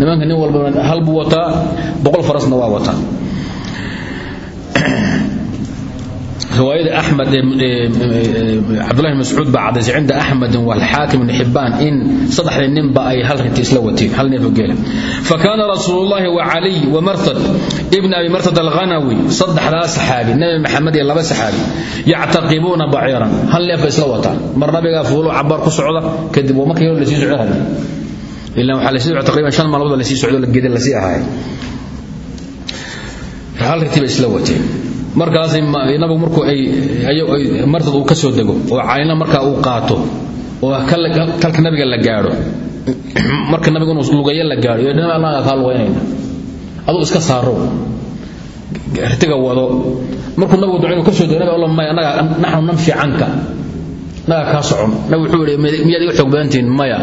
nimanka nin walba hal buu wataa boqol farasna waa wataa riwaayada axmed cabdullahi mascuud baa cadaysay cinda axmedin walxaakim ibni xibbaan in saddexda ninba ay hal rinti isla wateen hal neefoo geela fakaana rasuulullahi wa caliy wa martad ibn abi martad alghanawi saddexdaa saxaabi nabi maxamed iyo laba saxaabi yactaqibuuna baciiran hal neef bay isla wataan. Mar nabigaa fuulo cabaar ku socda kadib waa marka yaro la sii socdo hadi ilan waxaa la sii socdo taqriban shan maalmood la sii socdo geeda la sii ahaay hal rinti bay isla wateen markaas nabigu markuu martad uu ka soo dego oo calina markaa uu qaato oo kalka nabiga la gaadho. Marka nabigu inuu lugayo la dhinac annaga kaa lugaynayna. Aduu iska saaro. Rtiga wado. Markuu nabigu duco inuu ka soo dego nabi allah maya annaga naxnu namshi canka. Annaga kaa socon. Nabi wuxuu yidhi miyaad iga xoog badantihiin maya?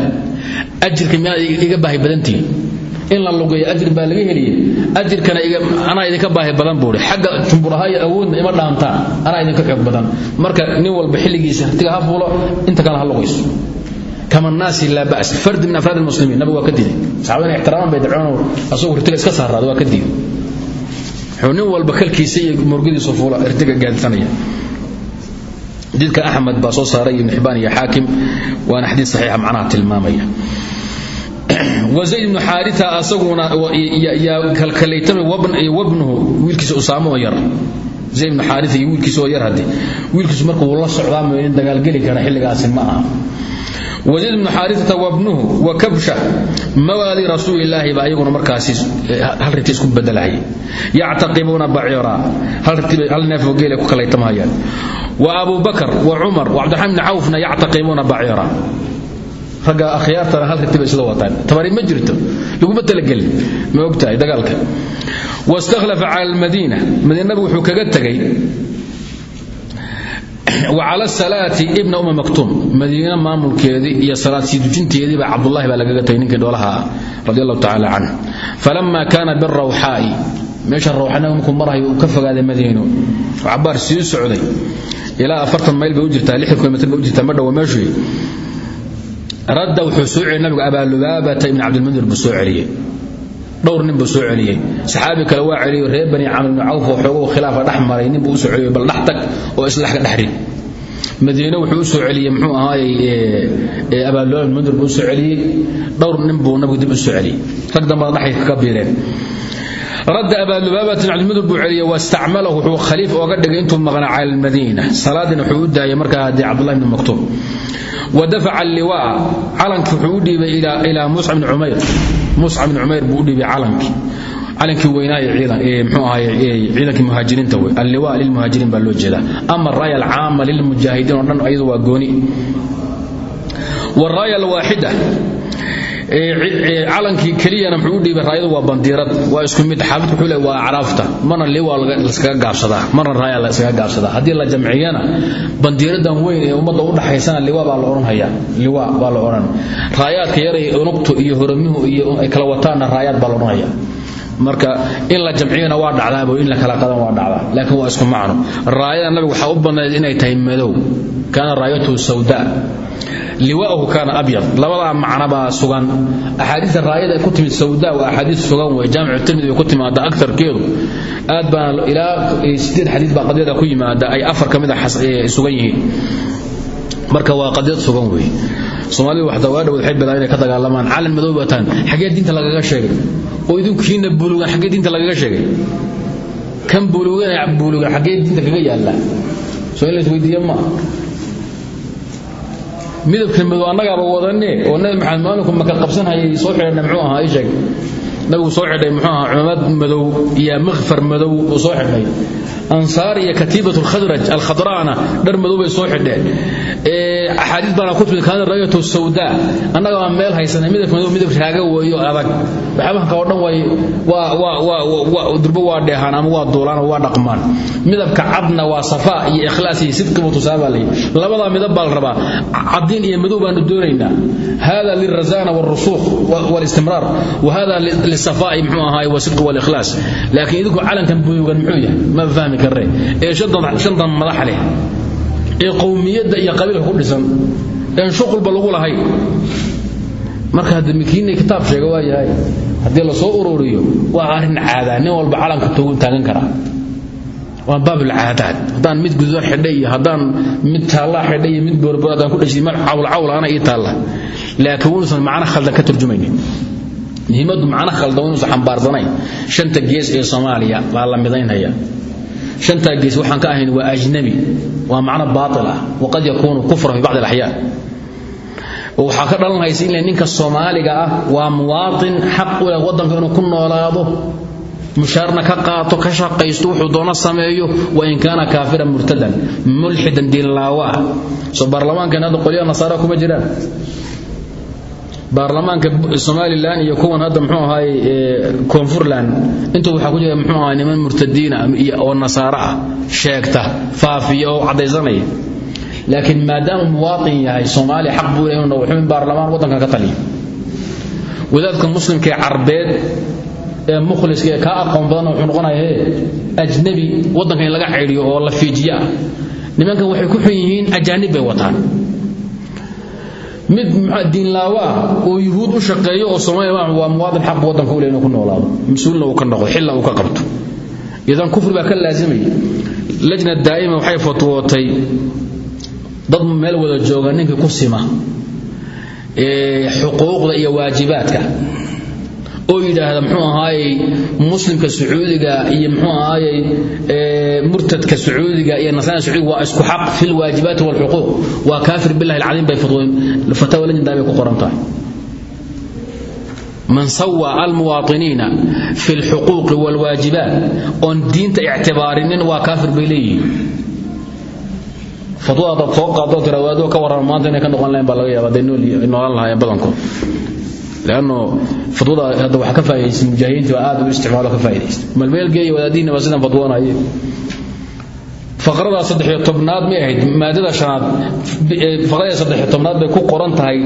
Ajirka miyaad iga baahi badantihiin in la lugeeyo ajir baa laga heliye ajirkana anaa idinka baahi badan buui xagga jumburahayo awoodna ima dhaantaan anaa idinka xoog badan. Marka nin walba xilligiisa hartiga ha fuulo inta kale ha lugayso kama naasi laa bas fardi min afraad muslimiin nabigu ka diiday. Saxaabadina ixtiraaman bay dacwoon asagu hirtiga iska saaraada waa ka diiday. Wuxuu walba kalkiisa iyo murgidiisu fuula hirtiga gaadisanaya xadiidka axmed baa soo saaray ibn xibaan iyo xaakim. Waana xadiid saxiixa macnaha wazayd bnu xaarita asaguna kalkalaytamay wabnuhu wiilkiisa usaamo oo yar. Zayd bnu xaarita iyo wiilkiisa oo yar hadde wiilkiisu marka wuu la socdaa mooy nin dagaalgeli kara xilligaasi ma aha. Wazayd bnu xaaritata wabnuhu wa kabsha mawaali rasuulilaahi baa iyaguna markaasi hal riti isku bedelahaya yactaqibuuna baciira hal neefoo geela ku kalaytamhayaan wa abu bakar wa cumar ragga akhyaartana hal ritiba isla wataan. Tabari ma jirto. Laguma talagelin. Ma ogtahay dagaalka? Wastakhlafa cala almadiina. Madiina nabigu wuxuu kaga tegay wa cala salaati ibna uma maktuum. Madiina maamulkeedii iyo salaad sii dujinteedii baa lagaga tagay ninkii dhoolaha ah radi allahu tacaala canh falama kaana birawxaa'i meesha rawxanaga markuu marahay uu ka fogaaday madiino oo cabbaar sii socday. Ilaa afartan mayl bay u jirtaa lixdan kilomitr bay u jirtaa ma dhowa meeshii radda wuxuu soo celiyey nabigu abaalubaabata ibni cabdilmundir buu soo celiyey. Dhowr nin buu soo celiyey. Saxaabi kale waa celiyey reer bani camr ibni cawf oo xoogow khilaafa dhex maray. Nin buu u soo celiyey bal dhex oo islax ka dhex rid madiine wuxuu u soo celiyey muxuu ahaayey abaalubaaba ibn mundir buu soo celiyey. Dhowr nin buu nabigu dib soo celiyey. Rag dambana dhexay kaga biireen radda abaa lubaabatin cabdilmudug buu celiyey wastacmalahu wuxuu khaliif ooga dhigay intuu maqnaa cala almadiina salaadiina wuxuu u daayay markaa haddii cabdullahi bni maktuum wadafaca alliwaa calanki wuxuu u dhiibay ilaa muscab bni cumayr. Muscab bni cumayr buu u dhiibay calankii calankii weynaa ee mxuu ahaay ciidankii muhaajiriinta wey. Alliwa lilmuhaajiriin baa loo jeedaa. Ama araaya alcaama lilmujaahidiin oo dhan ayadu waa gooni. Waraaya alwaaxida calankii keliyana muxuu u dhiibay raayadu waa bandiirad. Waa isku mid xaafid wuxuu le waa acraafta marna liwa laskaga gaabsadaa. Marna raaya laskaga gaabsadaa. Haddii la jamciyana bandiiradan weyn ee ummadda u dhaxaysana liwa baa la odhanhayaa. Liwa baa la odhan. Raayaadka yaray unugtu iyo horomuhu iyo ay kala wataanna raayaad baa la odhanhayaa. Marka in la jamciyana waa dhacdaabo in la kala qadan waa dhacdaa. Laakiin waa isku macno. Raayada nabiga waxaa u badnayd inay tahay madow. Kaana raayatuhu sawda liwaahu kaana abyad. Labadaa macnabaa sugan. Axaadiista raayada ay ku timid sawda waa axaadiis sugan wey jaamicu tirmidi bay ku timaada agarkeedu aad baana ilaa sideed xadiis baa qadiyada ku yimaada ay afar ka sugan yihiin. Marka waa qadiyad sugan wey soomaalidu waxta waa dhawood waxay inay ka dagaalamaan calan madow bataan diinta lagaga sheegay? Oo idinkiina bulugan xaggee diinta lagaga sheegay? Kan bulugan ee bulugan xaggee diinta kaga yaalla soo in midabka madow annagaaba wadanne oo nabi maxamed maalinku maka qabsanhayay soo xidhanna muxuu ahaa ii sheeg nabigu soo xidhay muxuu ahaa cumaamad madow iyo makhfar madow uu soo xidhay ansaar iyo katiibat alkhadraj alkhadraana dhar madow bay soo xidheen axaadiis baana ku timid kaana raayatu sawda. Annaga baan meel haysanay midabka madow midab raaga weeyo adag. Waxyaabaha oo dhan way waa waa waa durbo waa dheehaan ama waa duulaan waa dhaqmaan. Midabka cadna waa safaa iyo ikhlaas iyo sidqi buu tusaabaa leeyahy midab baa la rabaa. Iyo madow baanu doonaynaa. Hada lilrazana walrusuuq walistimraar. Wa hada lisafaa'i muxuu ahaay wasidqi walikhlaas laakiin idinku calankan buyugan muxuu yahay ma fahmi karre. Ee shantan madax leh. Ee qowmiyadda iyo qabiilka ku dhisan een shuqulba lagu lahayn marka hadda kitaab sheega waa yahay haddii la soo ururiyo waa arrin caadaa walba calanka togun taagan karaa waa baabulcaadaad haddaan mid gududan xidhay iyo mid taallaa xidhay iyo mid haddaan ku dhashay mar cawlcawl ana ii taalla. Laakiin wunuusan macno khaldan ka turjumaynin muhiimaddu macno khaldan wunuusan xambaarsanayn shanta gees ee soomaaliya la midaynaya. Shantaa gees waxaan ka ahayn waa ajnabi waa macno baatil ah. Waqad yakuunu kufra fi bacdi alaxyaan waxaa ka dhalanaysa in ninka soomaaliga ah waa muwaatin xaq u leh waddanka inuu ku noolaado. Mushaarna ka qaato ka shaqaysto wuxuu doono sameeyo. Wain kaana kaafiran murtadan mulxidan diinlaawo ah soo baarlamaankan hadda qolyaha nasaara kuma jiraan baarlamaanka somalilan iyo kuwan hadda mxuu ahaay koonfurland. Intuu waxaa ku jira mxuu ahaay niman murtadiina oo nasaaro ah sheegta faafiya oo caddaysanaya. Laakiin maadaama muwaatin yahay soomaaliya xaq buu leeyahay inuu xubin baarlamaan waddankan ka taliyo. Wadaadka muslimka ee carbeed ee mukhliska kaa aqoon badan wuxuu noqonaya ajnabi waddanka in laga xidhiyo oo la fiijiyo ah nimankan waxay ku xun yihiin ajaanib bay wataan mid diinlaawo ah oo yuhuud u shaqeeyo oo soomaaliya waa muwaadin xaq waddanka u leh inuu ku noolaado. Mas'uulna uu ka noqdo xilna uu ka qabto. Idan kufri baa ka laasimaya lajna daa'ima waxay fatwootay dad meel wada jooga ninkii ku sima xuquuqda iyo waajibaadka oo yidhaahda mxuu ahaayey muslimka sacuudiga iyo mxuu ahaayey murtadka sacuudiga iyo nasrani sacuudiga waa isku xaq fi lwaajibaati walxuquuq waa kaafir billahi alcadiim bay fatwoyn fatawa lajndaa bay ku qoran tahay. Man sawa almuwaatiniina fi lxuquuqi walwaajibaat oon diinta ictibaarinin waa kaafir bay leeyihiin. Fatwada dad soo qaado tirawaado ka warrama maanta inay ka noqon lahayn baa laga yaaba hadday noolaan lahaayeen badankood lanno fatwada hadda waxa ka faa'idaystay mujaahidiinta baa aad u isticmaalo ka faa'idaystay malmeelgeeya wadaadihiina baa sidan fatwoonaye faqrada saddexiyo tobnaad may ahayd maadada shanaad faqrada saddexiyo tobnaad bay ku qoran tahay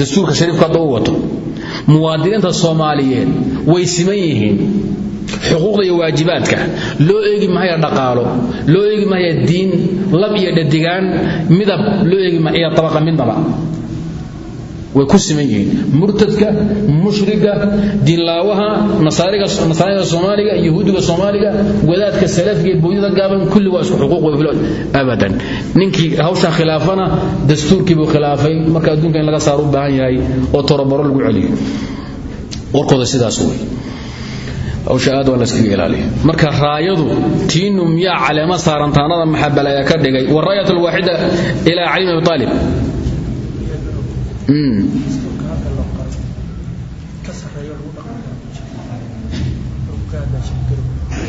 dastuurka shariifka hadda u wato muwaadiniinta soomaaliyeed way siman yihiin xuquuqda iyo waajibaadka loo eegi mahaya dhaqaalo loo eegi mahaya diin lab iyo dhadigaan midab loo eegi mahaya tabaqa midnaba way ku siman yihiin. Murtadka mushriga diinlaawaha nasaarida soomaaliga yahuudiga soomaaliga wadaadka salafiga booyada gaaban kulli waa isku xuquuq abadan. Ninkii hawshaa khilaafana dastuurkii buu khilaafay. Marka adduunka in laga saaro u baahan yahay oo torobaro lagu celiyo. Warkooda sidaas wey marka raayadu tiinu miyaa caleema saarantaanada maxaa balaya ka dhigay. Waraayat alwaaxida ilaa cali abi aalib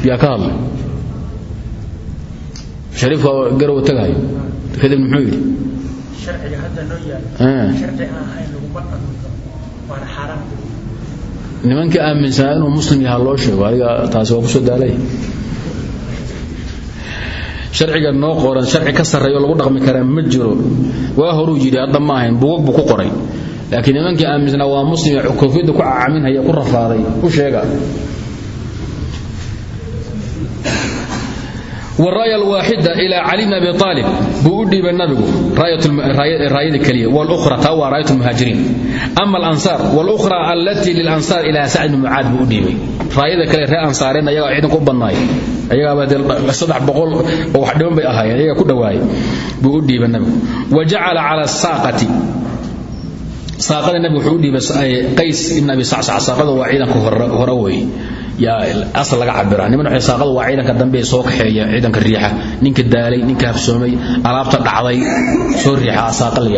yaa ka hadlay shariifka garow tagahayo kadib muxuu yidhi? Nimankii aaminsanaa inuu muslim yahaa loo sheego adiga taasi waa ku soo daalay sharciga noo qoran sharci ka sarreeyo lagu dhaqmi karaa ma jiro. Waa horuu yidhi hadda ma ahayn bugag buu ku qoray. Laakiin nimankii aaminsanaa waa muslim ee koofiyadda ku cacaminhaya ku rafaaday u sheega waraaya alwaaxida ilaa cali bn abi aalib buu u dhiibay nabigu raayada keliya wluhra taa waa raayat muhaajiriin ama alansaar wluhra allatii lilansaar ilaa sacd bn mucaad buu u dhiibay. Raayada kale ree ansaareen ayagaa ciidanka u bannaay ayagaabadhiban bay ahaayeen ayagaa ku dhawaayay. Buu u dhiibay nabigu. Wa jacala cala saaqati. Saaqada nabigu wuxuu u dhiibay qays ibn abi sacsac. Saaqada waa ciidanka hore weeye asal laga cabira niman waxay saaqada waa ciidanka dambe soo kaxeeya ciidanka riixa. Ninka daalay ninka habsoomay alaabta dhacday soo riixa saaqa la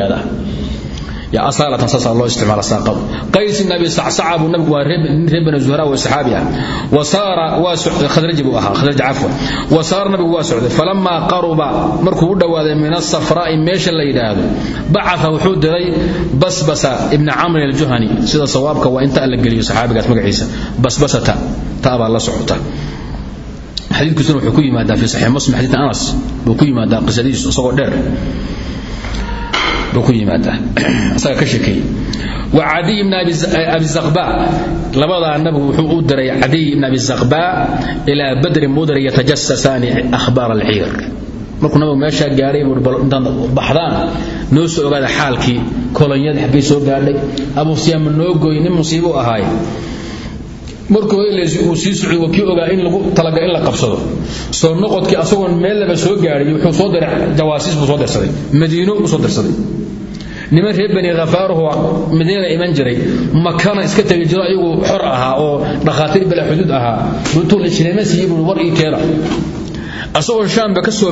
qaysibn abi sacsaca buu nabigu waa reer bani zuhra wa saxaabi ah. Wa saara nabigu waa socday qaruba markuu u dhowaaday min asafraa'i meesha la yidhaahdo bacaa wuxuu diray basbasa ibna camrin aljuhani. Sida sawaabka waa inta alla geliyo saxaabigaas magaciisa basbasata tabaa la socota. Xadiikiisuna wuxuu ku yimaadaa fi saxiix muslim xadiid anas buu ku qisadiisu isagoo dheer. wa adi ibn abi zaqba. Labada nabigu wuxuu u diray adi ibn abi zaqba ila badr mudar yatajassasani akhbar al-hir markuu nabigu meesha gaaray buu intaan baxdaan. Noo soo ogaada xaalkii kolonyada xaggay soo gaadhay. Abu siyam noo gooy nin musiibo ahaay markuu uu sii waa kii ogaa in lagu talaga in la qabsado. Soo noqodkii asagoon meel laba soo gaadhay wuxuu soo diray jawaasiis soo dirsaday. Madiino soo dirsaday niman reer bani khafaaruhu madiina iman jiray. Makana iska tagi jiro ayagu xor ahaa oo dhakhaatiir bala xuduud ahaa. Runtuu la jireema siiyey buu war ii keena asagoon shaamba ka soo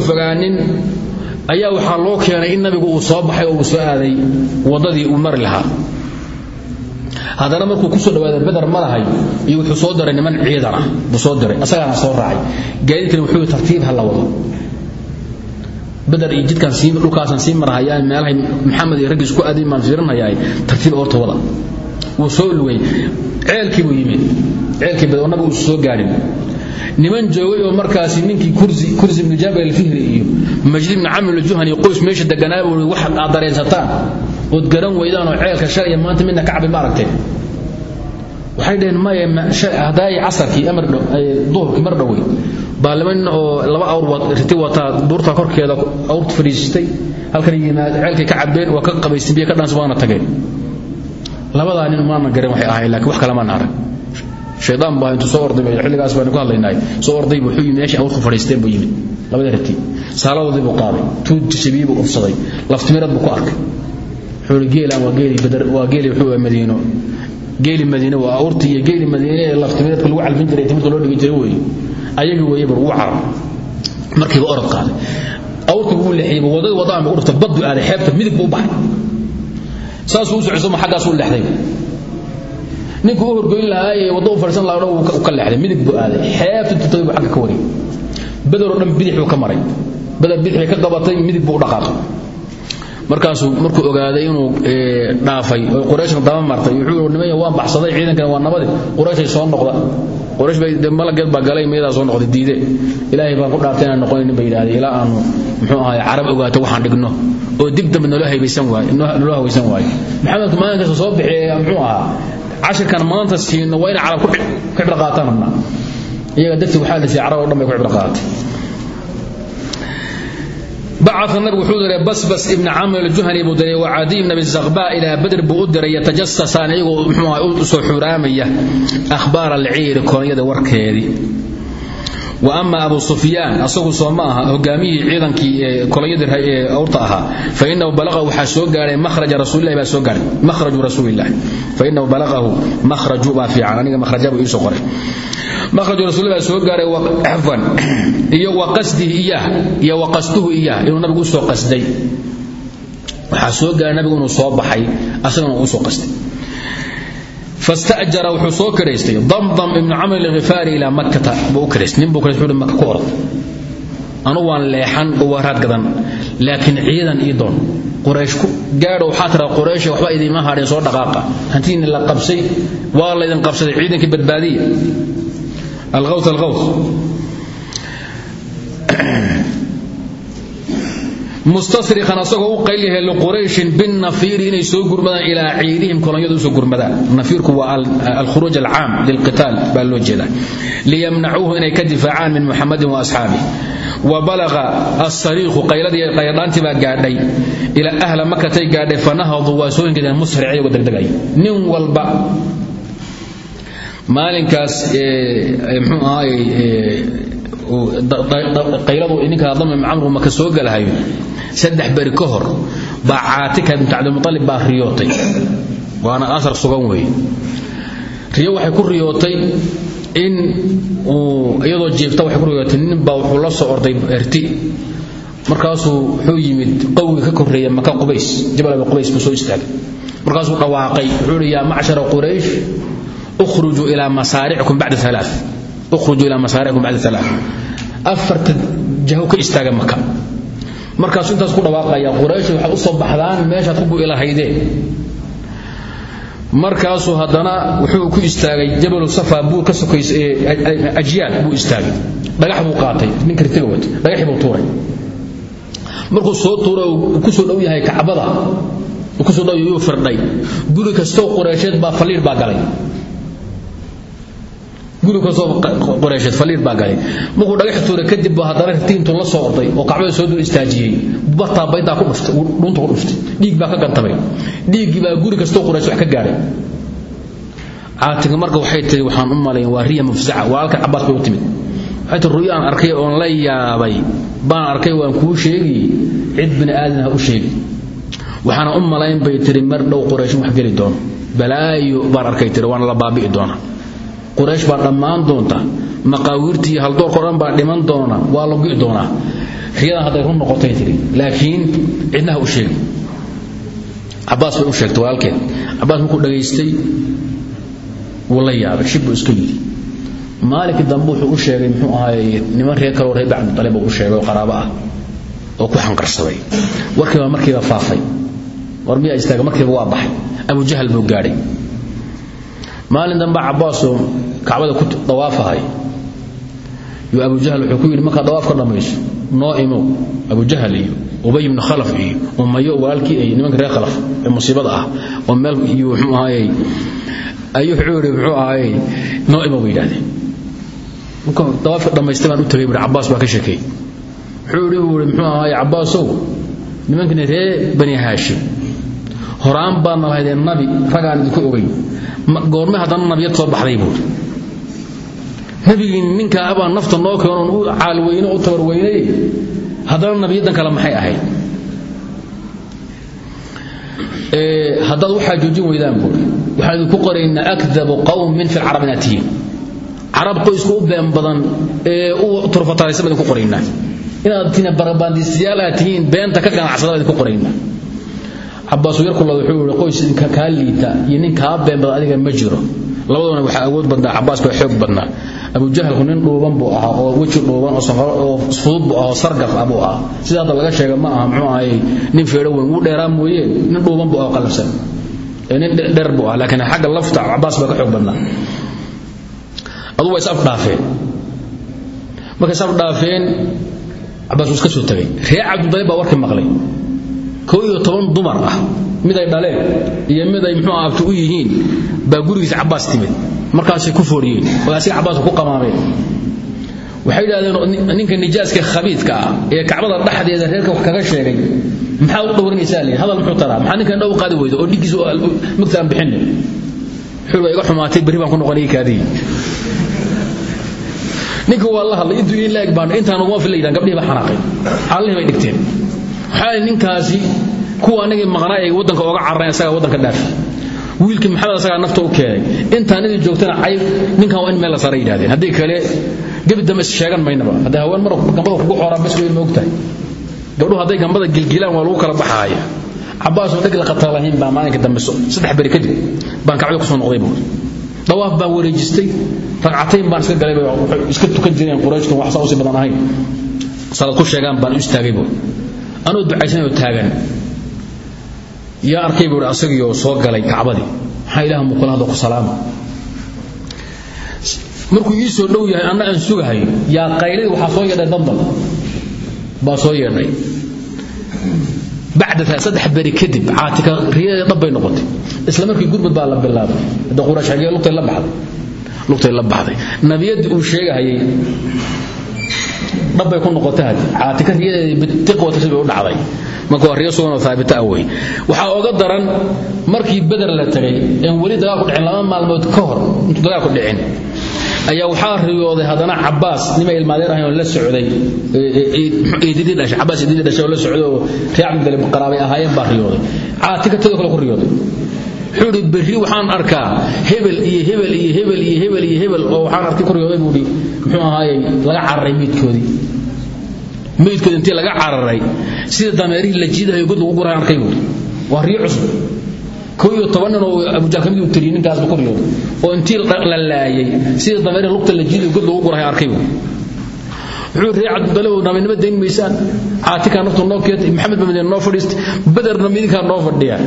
ayaa waxaa loo keenay in nabigu uu soo baxay oo uu soo aaday waddadii uu mari lahaa. Haddana markuu ku soo dhawaaday beder ma lahay iyo wuxuu soo diray niman ciidan ah. Buu soo diray asagaana soo raacay. Gaadiidkani wuxuu tartiib ha la wado beder iyo jidkaan sii marhayaan meelahay maxamed iyo raggiis ku aadin maan fiirinhayaa tartiib horta wada. Wuu soo lugay ceelkii buu yimid. Ceelkii bad nabigu uu soo gaadhin. Niman joogay oo markaasi ninkii kursi ibn jabal al-fihri iyo majid ibn amr al-juhani qoys meesha deganaa wax aad dareensataan ood garan weydaan oo ceelka shalay maanta midna ka cabin ma aragteen waxay dhaheen maya haddaay casarkii amar duhurkii mar dhowey baa laba nin oo laba awr riti wataa buurta korkeeda awrta fadhiisatay halkan ceelkay ka cabeen waa ka qabaysteen biyo ka dhaansa waana tageen labadaa nin maana garan waxay ahayn laakiin wax kale maana arag. Shaydaan baa intuu soo orday xilligaas baanu ku hadlaynaay soo orday wuxuu yimid meesha awrku fadhiisteen buu yimid. Labada riti saaladoodii buu qaaday tuu jabiyey buu ufsaday laftimirad buu ku arkay. Wuxuu geelaan waa geeli badar waa geeli wuxuu madiino. Geeli madiino waa awrti geeli madiine ee laftimiradka lagu calfin jiray timirta loo dhigi jiray weeye ayaga weeye buu ugu carab markiiba orod qaaday. Awrta buu leexiyey waddada wadaan buu dhurta baddu aaday xeebta midig buu u baxay. Saasuu u socosoma xaggaas u leexday. Ninkuu u horgoyn lahaa ee waddo u fadhiisan lahaa dhan wuu ka leexday midig buu aaday xeebta tutay buu xagga ka wariyey. Badaroo dhan bidix buu ka maray. Badar bidix ka qabatay midig buu dhaqaaqay. Markaasuu markuu ogaaday inuu dhaafay oo daba martay. Wuxuu nimaya waan baxsaday ciidankan waa nabadi. Qurayshay soo noqda malageed baa galay miyadaa soo noqday diide. Ilaahay baan ku dhaartay inaan noqonin bay yidhahdeen ilaa aanu muxuu ahaay carab ogaato waxaan dhigno. Oo dib dambe nolo haybaysan waayo nolo hawaysan waayo maxamedku maalinkaas soo bixi muxuu ahaa cashirkan maanta siino waa inay carab ku cibro rabnaa iyaga dartii waxaa la siiyey carab oo dhan bay ku cibro bacaa nabig wuxuu diray basbas ibna camr juhani buu diray wacadiy bn abi zakba ilaa badr buu u diray yatajasasaan iyagoo mxuu u soo xuraamaya ahbaar alciiri koonyada warkeedii wa ama abu sufyaan asagu soo ma aha hogaamiyihii ciidankii kolonyadii ee awrta ahaa fa inahu balaqahu waxaa soo gaaray mahraja rasuulillahi baa soo gaaray makhraju rasuulillahi. Fa inahu balaqahu makhraju baa fiican aniga makhrajabu iisoo qoray. Makhraju rasuulillahi baa soo gaaray afwan iyo wa qasdihi iyaah iyo wa qasduhu iyaah inuu nabigu u soo qasday. Waxaa soo gaaray nabigu inuu soo baxay asagana uu u soo qasday fastajara wuxuu soo karaystay damdam ibnu camr alghifaari ilaa makkata buu u karaystay nin buu karaystay maka ku orod anu waan leexan oo waa raad gadan laakiin ciidan ii doon quraysh ku gaadho waxaa tira quraysh waxba idiima hadheen soo dhaqaaqa hantiina la qabsay mustasrikan asagoo u qayliyahay liqurayshin binnafiiri inay soo gurmadaan ilaa ciidihim kolonyadu u soo gurmadaan. Nafiirku waa alkhuruuj alcaam lilqitaal baa loo jeedaa. Liyamnacuuhu inay ka difaacaan min muxamadin wa asxaabih wa balaqa asariiqu qayladii qayladhaantii baa gaadhay. Ilaa ahla makatay gaadhay fanahaduu waa soo hingadeen musric iyagoo degdegay. Nin walba maalinkaas mxuu ahaay qayladu ninka dam camru maka soo galahayo saddex beri ka hor baa caatika bint cabdilmualib baa riyootay. Waana asar sugan weeye. Riyo waxay ku riyootay in uu iyadoo jiifta waxay ku riyootay nin baa wuxuu la soo orday erti. Markaasuu wuxuu yimid qowga ka korreeya maka qubays jabal qubays buu soo istaagay. Markaasuu dhawaaqay wuxuu hi macshara quraysh ukhrujuu ilaa masaaricikum bacda alaa ukhrujuu ilaa masaaricikum bacda alaa afarta jaho ka istaaga maka markaasuu intaas ku dhawaaqaya quraysh waxaad u soo baxdaan meeshaad ku bu'i lahaydeen markaasuu haddana wuxuu ku istaagay jabalu safa buur ka sokays ajyaad buu istaagay. Dhagax buu qaatay ninka ritiga wata dhagaxii buu tuuray. Markuu soo tuuray uu ku soo dhow yahay kacbada. Uu ku soo dhow yuu firdhay. Guri kastoo qureysheed baa faliir baa galay guri kastoo qureysheed faliir baa galay. Markuu dhagax tuuray kadib baa haddana ritiintu la soo orday oo kacbada soo dul istaajiyey. Bataa baydaa ku dhuftay dhunta ku dhuftay. Dhiig baa ka gantamay. Dhiiggii baa guri kastoo quraysh wax ka gaadhay caatiga marka waxay tiri waxaan u malayn waa riya mufsaca walaalka cabaas bay timid. Waxay tiri arkay oon la yaabay baan arkay waan kuu sheegi cid bini aadan u sheegi. Waxaana u malayn bay tiri mar dhow qurayshin wax geli doono balaayo baan arkay tiri waana la baabi'i doona quraysh baa dhammaan doonta. Maqaawiirtii haldoorka o dhan baa dhiman doona waa la doonaa. Riyadan hadday run noqotay tiri laakiin cidnaha u sheegi cabaas bay sheegtay walaalkeed cabaas markuu dhagaystay wuu la yaabay shib buu yidhi. Maalinkii dambe wuxuu sheegay muxuu ahaay niman reer kaloo reer bacabdalib uu sheegay oo qaraabo ah oo ku xanqarsaday warkiiba markiiba faafay. War istaaga? Markiiba waa baxay. Abu jahal buu gaadhay maalin dambe cabbaasoo kacbada ku dawaafahay. Yuu abu jahal wuxuu ku yidhi markaad dawaaf noo imow abu jahal iyo ubay ibnu khalaf iyo umayo walaalkii ay nimanka reer khalaf ee musiibada ah oo meel iyo muxuu ahaayey ayuu wuxuu yidhi noo imow bay marka dawaafka dhammaystay u tagay buhi cabbaas baa ka sheekeey wuxuu yidhi buu nimankani reer bani haashim horaan baadna lahaydeen nabi ragaan idinku ogeyn. Goorme haddana nabiyad soo baxday buuri nabigii ninka abaa nafta noo keenoon u caalweyne u tabarweynay haddana nabiyaddan kale maxay ahayd? Haddaad waxaa joojin weydaan buuri waxaan idinku qoraynaa akdabu qawmin fi lcarab inaad tihiin carab qoysku u been badan ee u turfataraysa baan idinku inaad tihiin barabaandiistayaal beenta ka ganacsada baan idinku cabaasu yarkula wuxuu yihi qoys ninka kaa liita iyo nin kaa been badan adiga ma jiro. Labaduna waxaa awood badnaa cabaas baa xoog badnaa. Abujahalku nin dhuuban buu ahaa oo weji dhuuban oo fudud buu ahaa oo sargaf ah buu ahaa. Sida hadda laga sheega ma aha muxuu ahay nin feedho weyn wuu dheeraa mooyee nin dhuuban buu ahaa qalafsan ee nin dheer buu ahaa laakiin xagga lafta cabaas baa xoog badnaa. Adugu waa is markay is afdhaafeen cabaas iska soo tagay. Reer cabdudalib baa warkii maqlay koo iyo toban dumar ah. Mid ay dhaleen iyo mid ay muxuu abti u yihiin. Baa gurigiisa cabaas timid. Markaasay ku fooriyeen. Oo asiga ku qamaameen waxay yidhahdeen ninka nijaaska khabiidka ah ee kacbada dhexdeeda reerka wax kaga sheegay maxaa u dhowranaysaa leeyahay? Hadal muxuu taraa maxaa ninkan dhow qaadi weydo oo dhigiisa mugta aan bixin wuxuu iga xumaatay berri baan ku noqonay kaadii ninka waa la hadlay intuu intaan uguma fila yidhahan gabdhihii ba xanaaqay. Xaalihii bay dhigteen waxaa ninkaasi kuwa anagii maqnaa ay waddanka oga cararayn isagaa waddanka dhaafi wiilkii maxamed asagaa nafta u keenay. Intaan idin joogtana cayb ninkan waa in meel la saara yidhahdeen haddii kale gebi dambe sheegan maynaba. Haddii haween mar gambada kugu xooraan bas weyn ma ogtahay. Gabdhuhu hadday gambada gilgilaan waa lagu kala baxaaya. Cabbaasoo dheg la qatar lahayn baa maalinka dambe saddex beri kadib baan kacbada ku soo noqday buuri dawaaf baan wareejistay ragcatayn baan iska galay iska tukan jireen qurayshtu wax saa u sii badan ahayn. Salaad ku sheegaan baan u istaagay buuri anuu ducaysanay oo taagan. Yaa arkay buuri asagii oo soo galay kacbadii. Maxaa ilaah mukula hadda ku salaama markuu ii soo dhow yahay anna aan sugahayo yaa qaylidii waxaa soo yeedhay dandal baa soo yeedhay. Bacda saddex beri kadib caatika riyadeeda dhab bay noqotay. Isla markii gurmud baa la bilaabay. Hadda quraash xagee lugtay la baxday. Lugtay la baxday. Nabiyadii uu sheegahayay dhab bay ku noqotay caatika riyadeedii bitiqwata sibay u dhacday. Marka waa riyo sugan oo haabita ah wey oga daran markii beder la tagay een weli dagaal ku dhicin laba maalmood ka hor intuu dagaal ku dhicin ayaa waxaa riyooday haddana cabaas nima ilmaadeer ahayn oo la socday cabaas eedidii dhashay oo la socday oo reer cabdilib qaraabay ahaayeen baa riyooday. Caatika tadoo kale ku riyooday idhi berri waxaan arkaa hebel iyo hebel iyo hebel iyo hebel iyo hebel. Oo waxaan arkay ku riyooday buu idhi muxuu ahaayey laga cararay meydkoodii. Meydkoodi intii laga cararay sida dameerihii la jiidahayo god lagu guraan arkay buuri waa riyo cusub. Koo toban nin oo abujaal ka mid uu tiriyey ninkaasba ku riyooday oo intii la laayay sida dameerihii lugta la jiidayo god lagu gurahay arkay buuri wuxuu ree cabdibalow nabinimo dayn maysaan. Caatikaa naftu noo keentay maxamed ba madiina noo fadhiistay baderna midinkaa noo fadhiya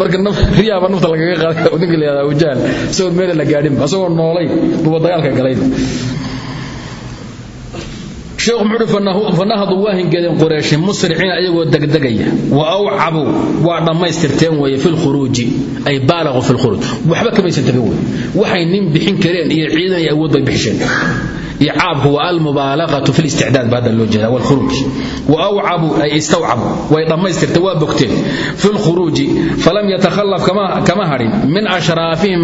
marka riyaaba nafta lagaga qaaday ninka la yihahda abujaal isagoo meel la gaadhinba asagoo noolay buba dagaalka galayba sheekhu muxuu fanahadu waa hingedeen qurayshi musriciina ayagoo degdegaya. Wa awcabuu waa dhammaystirteen weeye fi lkhuruuji ay baalaquu fi lkhuruuj waxba kamaysan tegin wey waxay nin bixin kareen iyo ciidan iyo awood bay bixisheen icaabku waa almubaalaqatu fi listicdaad ba hadda loo jeeda walkhuruuj wa awcabuu ay istawcabuu way dhammaystirteen waa bogteen. Fi lkhuruuji falam yatakhallaf kama hadhin min ashraafihim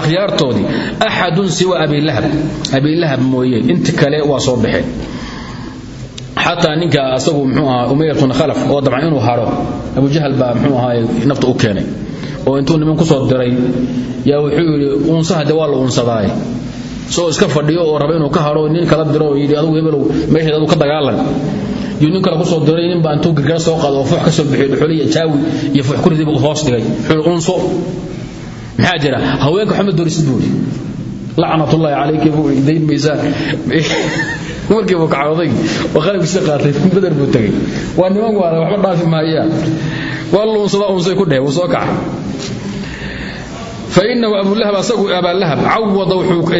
akhyaartoodii axadun siwa abilahab abilahab mooye inta xataa ninka asagu mxuu ahaa umayatun khalaf oo dabcan inuu haro abujahal baa mxuu ahaay nafta u keenay oo intuu niman ku soo diray yaa wuxuu yidhi unsaha de waa la unsadaaye isagoo iska fadhiyo oo raba inuu ka haro nin kala diro oo yidhi adugu hebelow meesheed adu ka dagaalan. Yuu nin kale ku soo diray nin baa intuu gargara soo qaado oo fuux ka soo bixiyo dhuxuli iyo jaawi iyo fuux kuridii buu hoos dhigay. Wuxuu unso maxaa jira? Haweenka waxma dorisid buu yidhi lacnatullaahi calayka buu dayn maysaan markiibu kacooday oo qalabkiisa qaatay bader buu tegey waa niman waana waxba dhaafi maayaan. Waa luunsada unsay ku dheh wuu soo kaca fainahu abulahab asagu abaalahab cawada wuxuu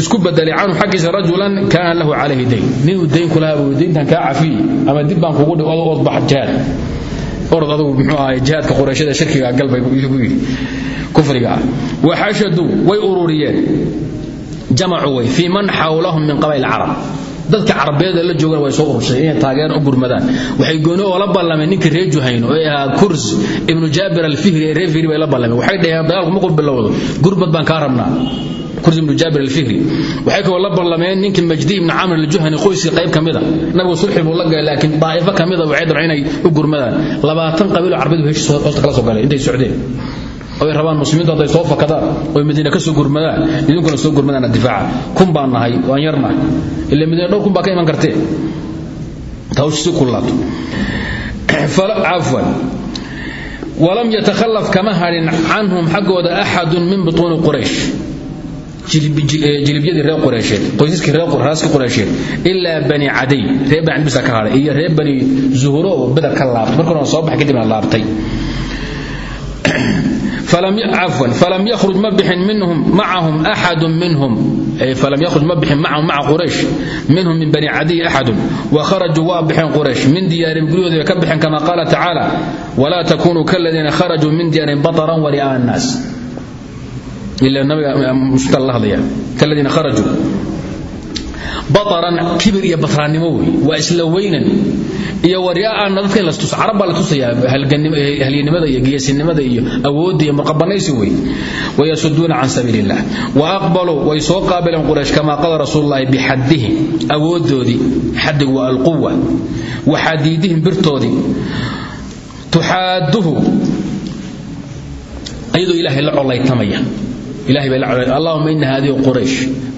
isku bedelay canhu xaggiisa rajulan kaana lahu calayhi dayn. Ninuu dayn kulahaa buu dayntan kaa cafiye ama dib baan kugu dhig ood bax jihaad orod adugu muxuu ahay jihaadka qurayshada shirkiga galbay buu yidhi kufriga ah. Waxashaduu way ururiyeen. Jamacu way fii man xawlahum min qabail carab. Dadka carabeed la joogan way soo ururshay inay taageeraan u gurmadaan. Waxay gooni oo la ballameen ninkii reer juhayn oo ahaa kurs ibnu jaabir alfihri ee reer fihri bay la ballameen. Waxay dhaheen dagaalku markuu bilowdo gurmad baan kaa rabnaa ibnu jaabir alfihri waxay kaloo la ballameen ninkii majdi ibnu camr aljuhani qoyskii qayb ka mida nabigu sulxi buu la galay laakiin daa'ifo ka mida waxay dabcan inay u gurmadaan. Labaatan qabiiloo carabeed heshiis hoosta kala rabaan muslimiintu hadday soo fakadaan oy madiina ka soo gurmadaan idinkuna soo gurmadaan difaaca. Kun baan waan yar nahay. Ila madiina dhowr kun baa ka iman kartee. Hawsha si kulaato cafwan. Walam yatakhallaf kama hadhin canhum xaggooda axadun min butuuni quraysh Eh, jilibyadii reer quraysheed qoysaskii raaska quraysheed ilaa bani caday reer bani cadbisa ka hahay iyo reer bani zuhuro oo beder ka laabtay. Marka hore soo baxay kadibna laabtay. Falam yruj ma bixin macahum axadu minhum. Falam yruj ma bixin macahum maca quraysh. Minhum min bani cadiy axadun wa kharajuu waa baxeen quraysh. Min diyaarihim guryahooda bay ka baxeen kama qaala tacaala walaa takunuu kaladiina kharajuu min diyaarihim bataran wari'a annaas baaran kibir iyo batraannimo wey. Waa isla weynan. Iyo waryaana dadka in lastus carab baa la tusayaa halyanimada iyo geesinimada iyo awoodda iyo murqabanaysi wey. Wayasuduuna can sabiili illah wa aqbaluu way soo qaabileen quraysh kamaa qala rasuululahi bixaddihi awooddoodii xaddigu waa alquwa wa xadiidihim birtoodii tuxaaduhu iyadoo ilaahay la collaytamaya ilahay bay la colay allahuma ina hadihi quraysh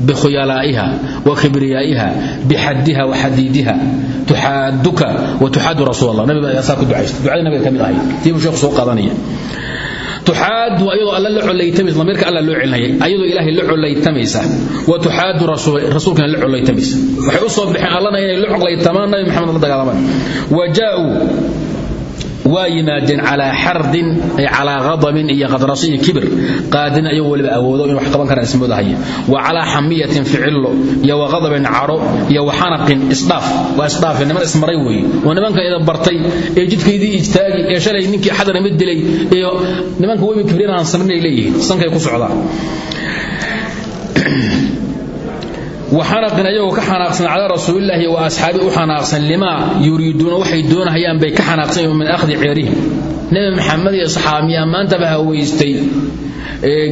bikhuyalaa'iha wa kibriyaa'iha bixaddiha wa xadiidiha tuxaaduka wa tuxaadu rasuul allah nabiga ayaa saa nabiga ka mid ahay tiibuu soo qaadanaya tuxaadu ayadoo alla la colaytamaysa damiirka alla loo celinayay ayadoo ilaahay wa tuxaadu rasuulkana la colaytamaysa waxay u soo baxeen allana inay la colaytamaan nabi la dagaalamaan wa jaa'uu waa yimaadeen calaa xardin ay calaa qadabin iyo qadrasi iyo kibir. Qaadin ayagoo weliba awoodo in wax qaban karaan ismoodahaya wa calaa xamiyatin ficillo iyo wa qadabin cadho iyo wa xanaqin isdhaaf. Waa isdhaafe niman ismaray weeye. Oo nimanka ida bartay ee jidkaydii ijtaagi ee shalay ninkii xadana mid dilay iyo nimanka webi kibriin aan samarinay leeyihiin. Sankay ku socdaan waxanaqin ayagoo ka xanaaqsan calaa rasuulilaahi wa asxaabi u xanaaqsan limaa yuriiduuna waxay doonahayaan bay ka xanaaqsan min akhdi ceerihim nebi maxamed iyo saxaamiyaa maantaba haweystay.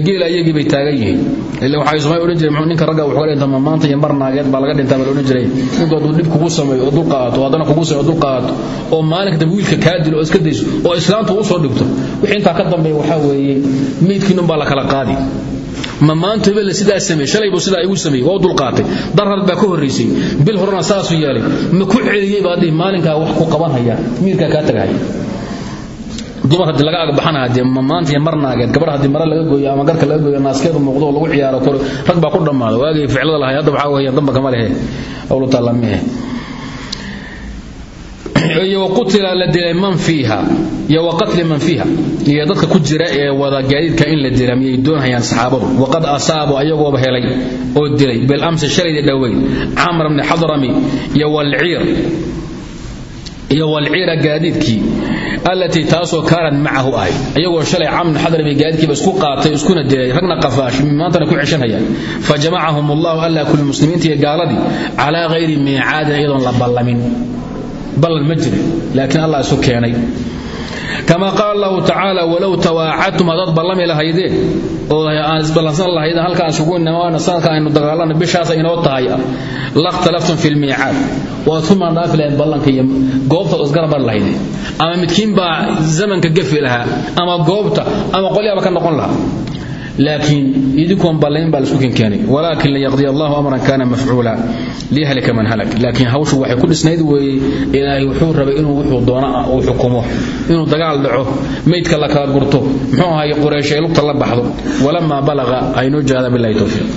Geel ayagii bay taagan yihiin. Ila waxay sumay odhan jireen ninka ragga wuxuu dhinta ma maanta iyo mar baa laga dhintaa baa la jiray. Ninku hadduu kugu sameeyo oo dul qaato haddana kugu sameeyo dul qaato oo maalinka dambe wiilka kaa dilo oo iska dayso oo islaamtu u soo dhigto. Wixii intaa ka dambeeya waxaa weeye meydkiinun baa la kala qaadi ma maanta hebel sidaa sameey shalay buu sidaa igu sameeyey waa dulqaatay. Darhal baa ka horraysay bil horena saasuu yeelay ma ku celiyey baa dhihi maalinkaa wax ku qabanhaya miirkaa kaa tagahaya dumar haddii laga agbaxana haddee ma maanta iyo gabadh haddii mara laga gooyo ama garka laga gooyo naaskeedu muuqdo lagu ciyaaro rag baa ku dhammaada waagay ficlada lahay hadda waxaa weeye damba kama lehe. Awlu taalla iyo la dilay man fiiha iyo waqatli man fiiha iyo dadka ku jira ee wada gaadiidka in la dila miyay saxaabadu. Waqad asaabu ayagooba helay oo dilay bilamsi shalayda dhoweyn camr bni xadrami iyo walciir iyo walciira gaadiidkii allatii taasoo kaanad macahu ahay. Shalay camr xadrami gaadiidkiiba isku qaatay iskuna dilay ragna qafaash maantana ku ceshanayaan fajamacahum allahu alla kulli muslimiinta iyo gaaladii calaa hayri miicaadin iyadoon la ballamin ballan ma jira laakiin allah isu keenay. Kama qaala allahu tacaala walow tawaacadtum haddaad ballami lahaydeen oo aan isballansan lahaydeen halkaan isugu nimaana sanadka aynu dagaalana bishaasa inoo tahay ah lakhtalaftum fi lmiicaad waad ku maandhaafi lahayd ballanka iyo goobtaad isgarabar ama midkiin baa zamanka gafi lahaa ama goobta ama qolyaaba ka noqon lahaa laakiin idinkoon ballayn baa la isku kenkeenay walaakin liyaqdiya allahu amran kana mafcuula. Liyahlika man halak. Laakiin hawshu waxay ku dhisnayd weeye ilaahay wuxuu rabay inuu wuxuu doona uu xukumo. Inuu dagaal dhaco meydka la kala gurto muxuu ahaay quraysh ay lugta la baxdo. Walamaa balaqa aynoo jaada billahi towfiiq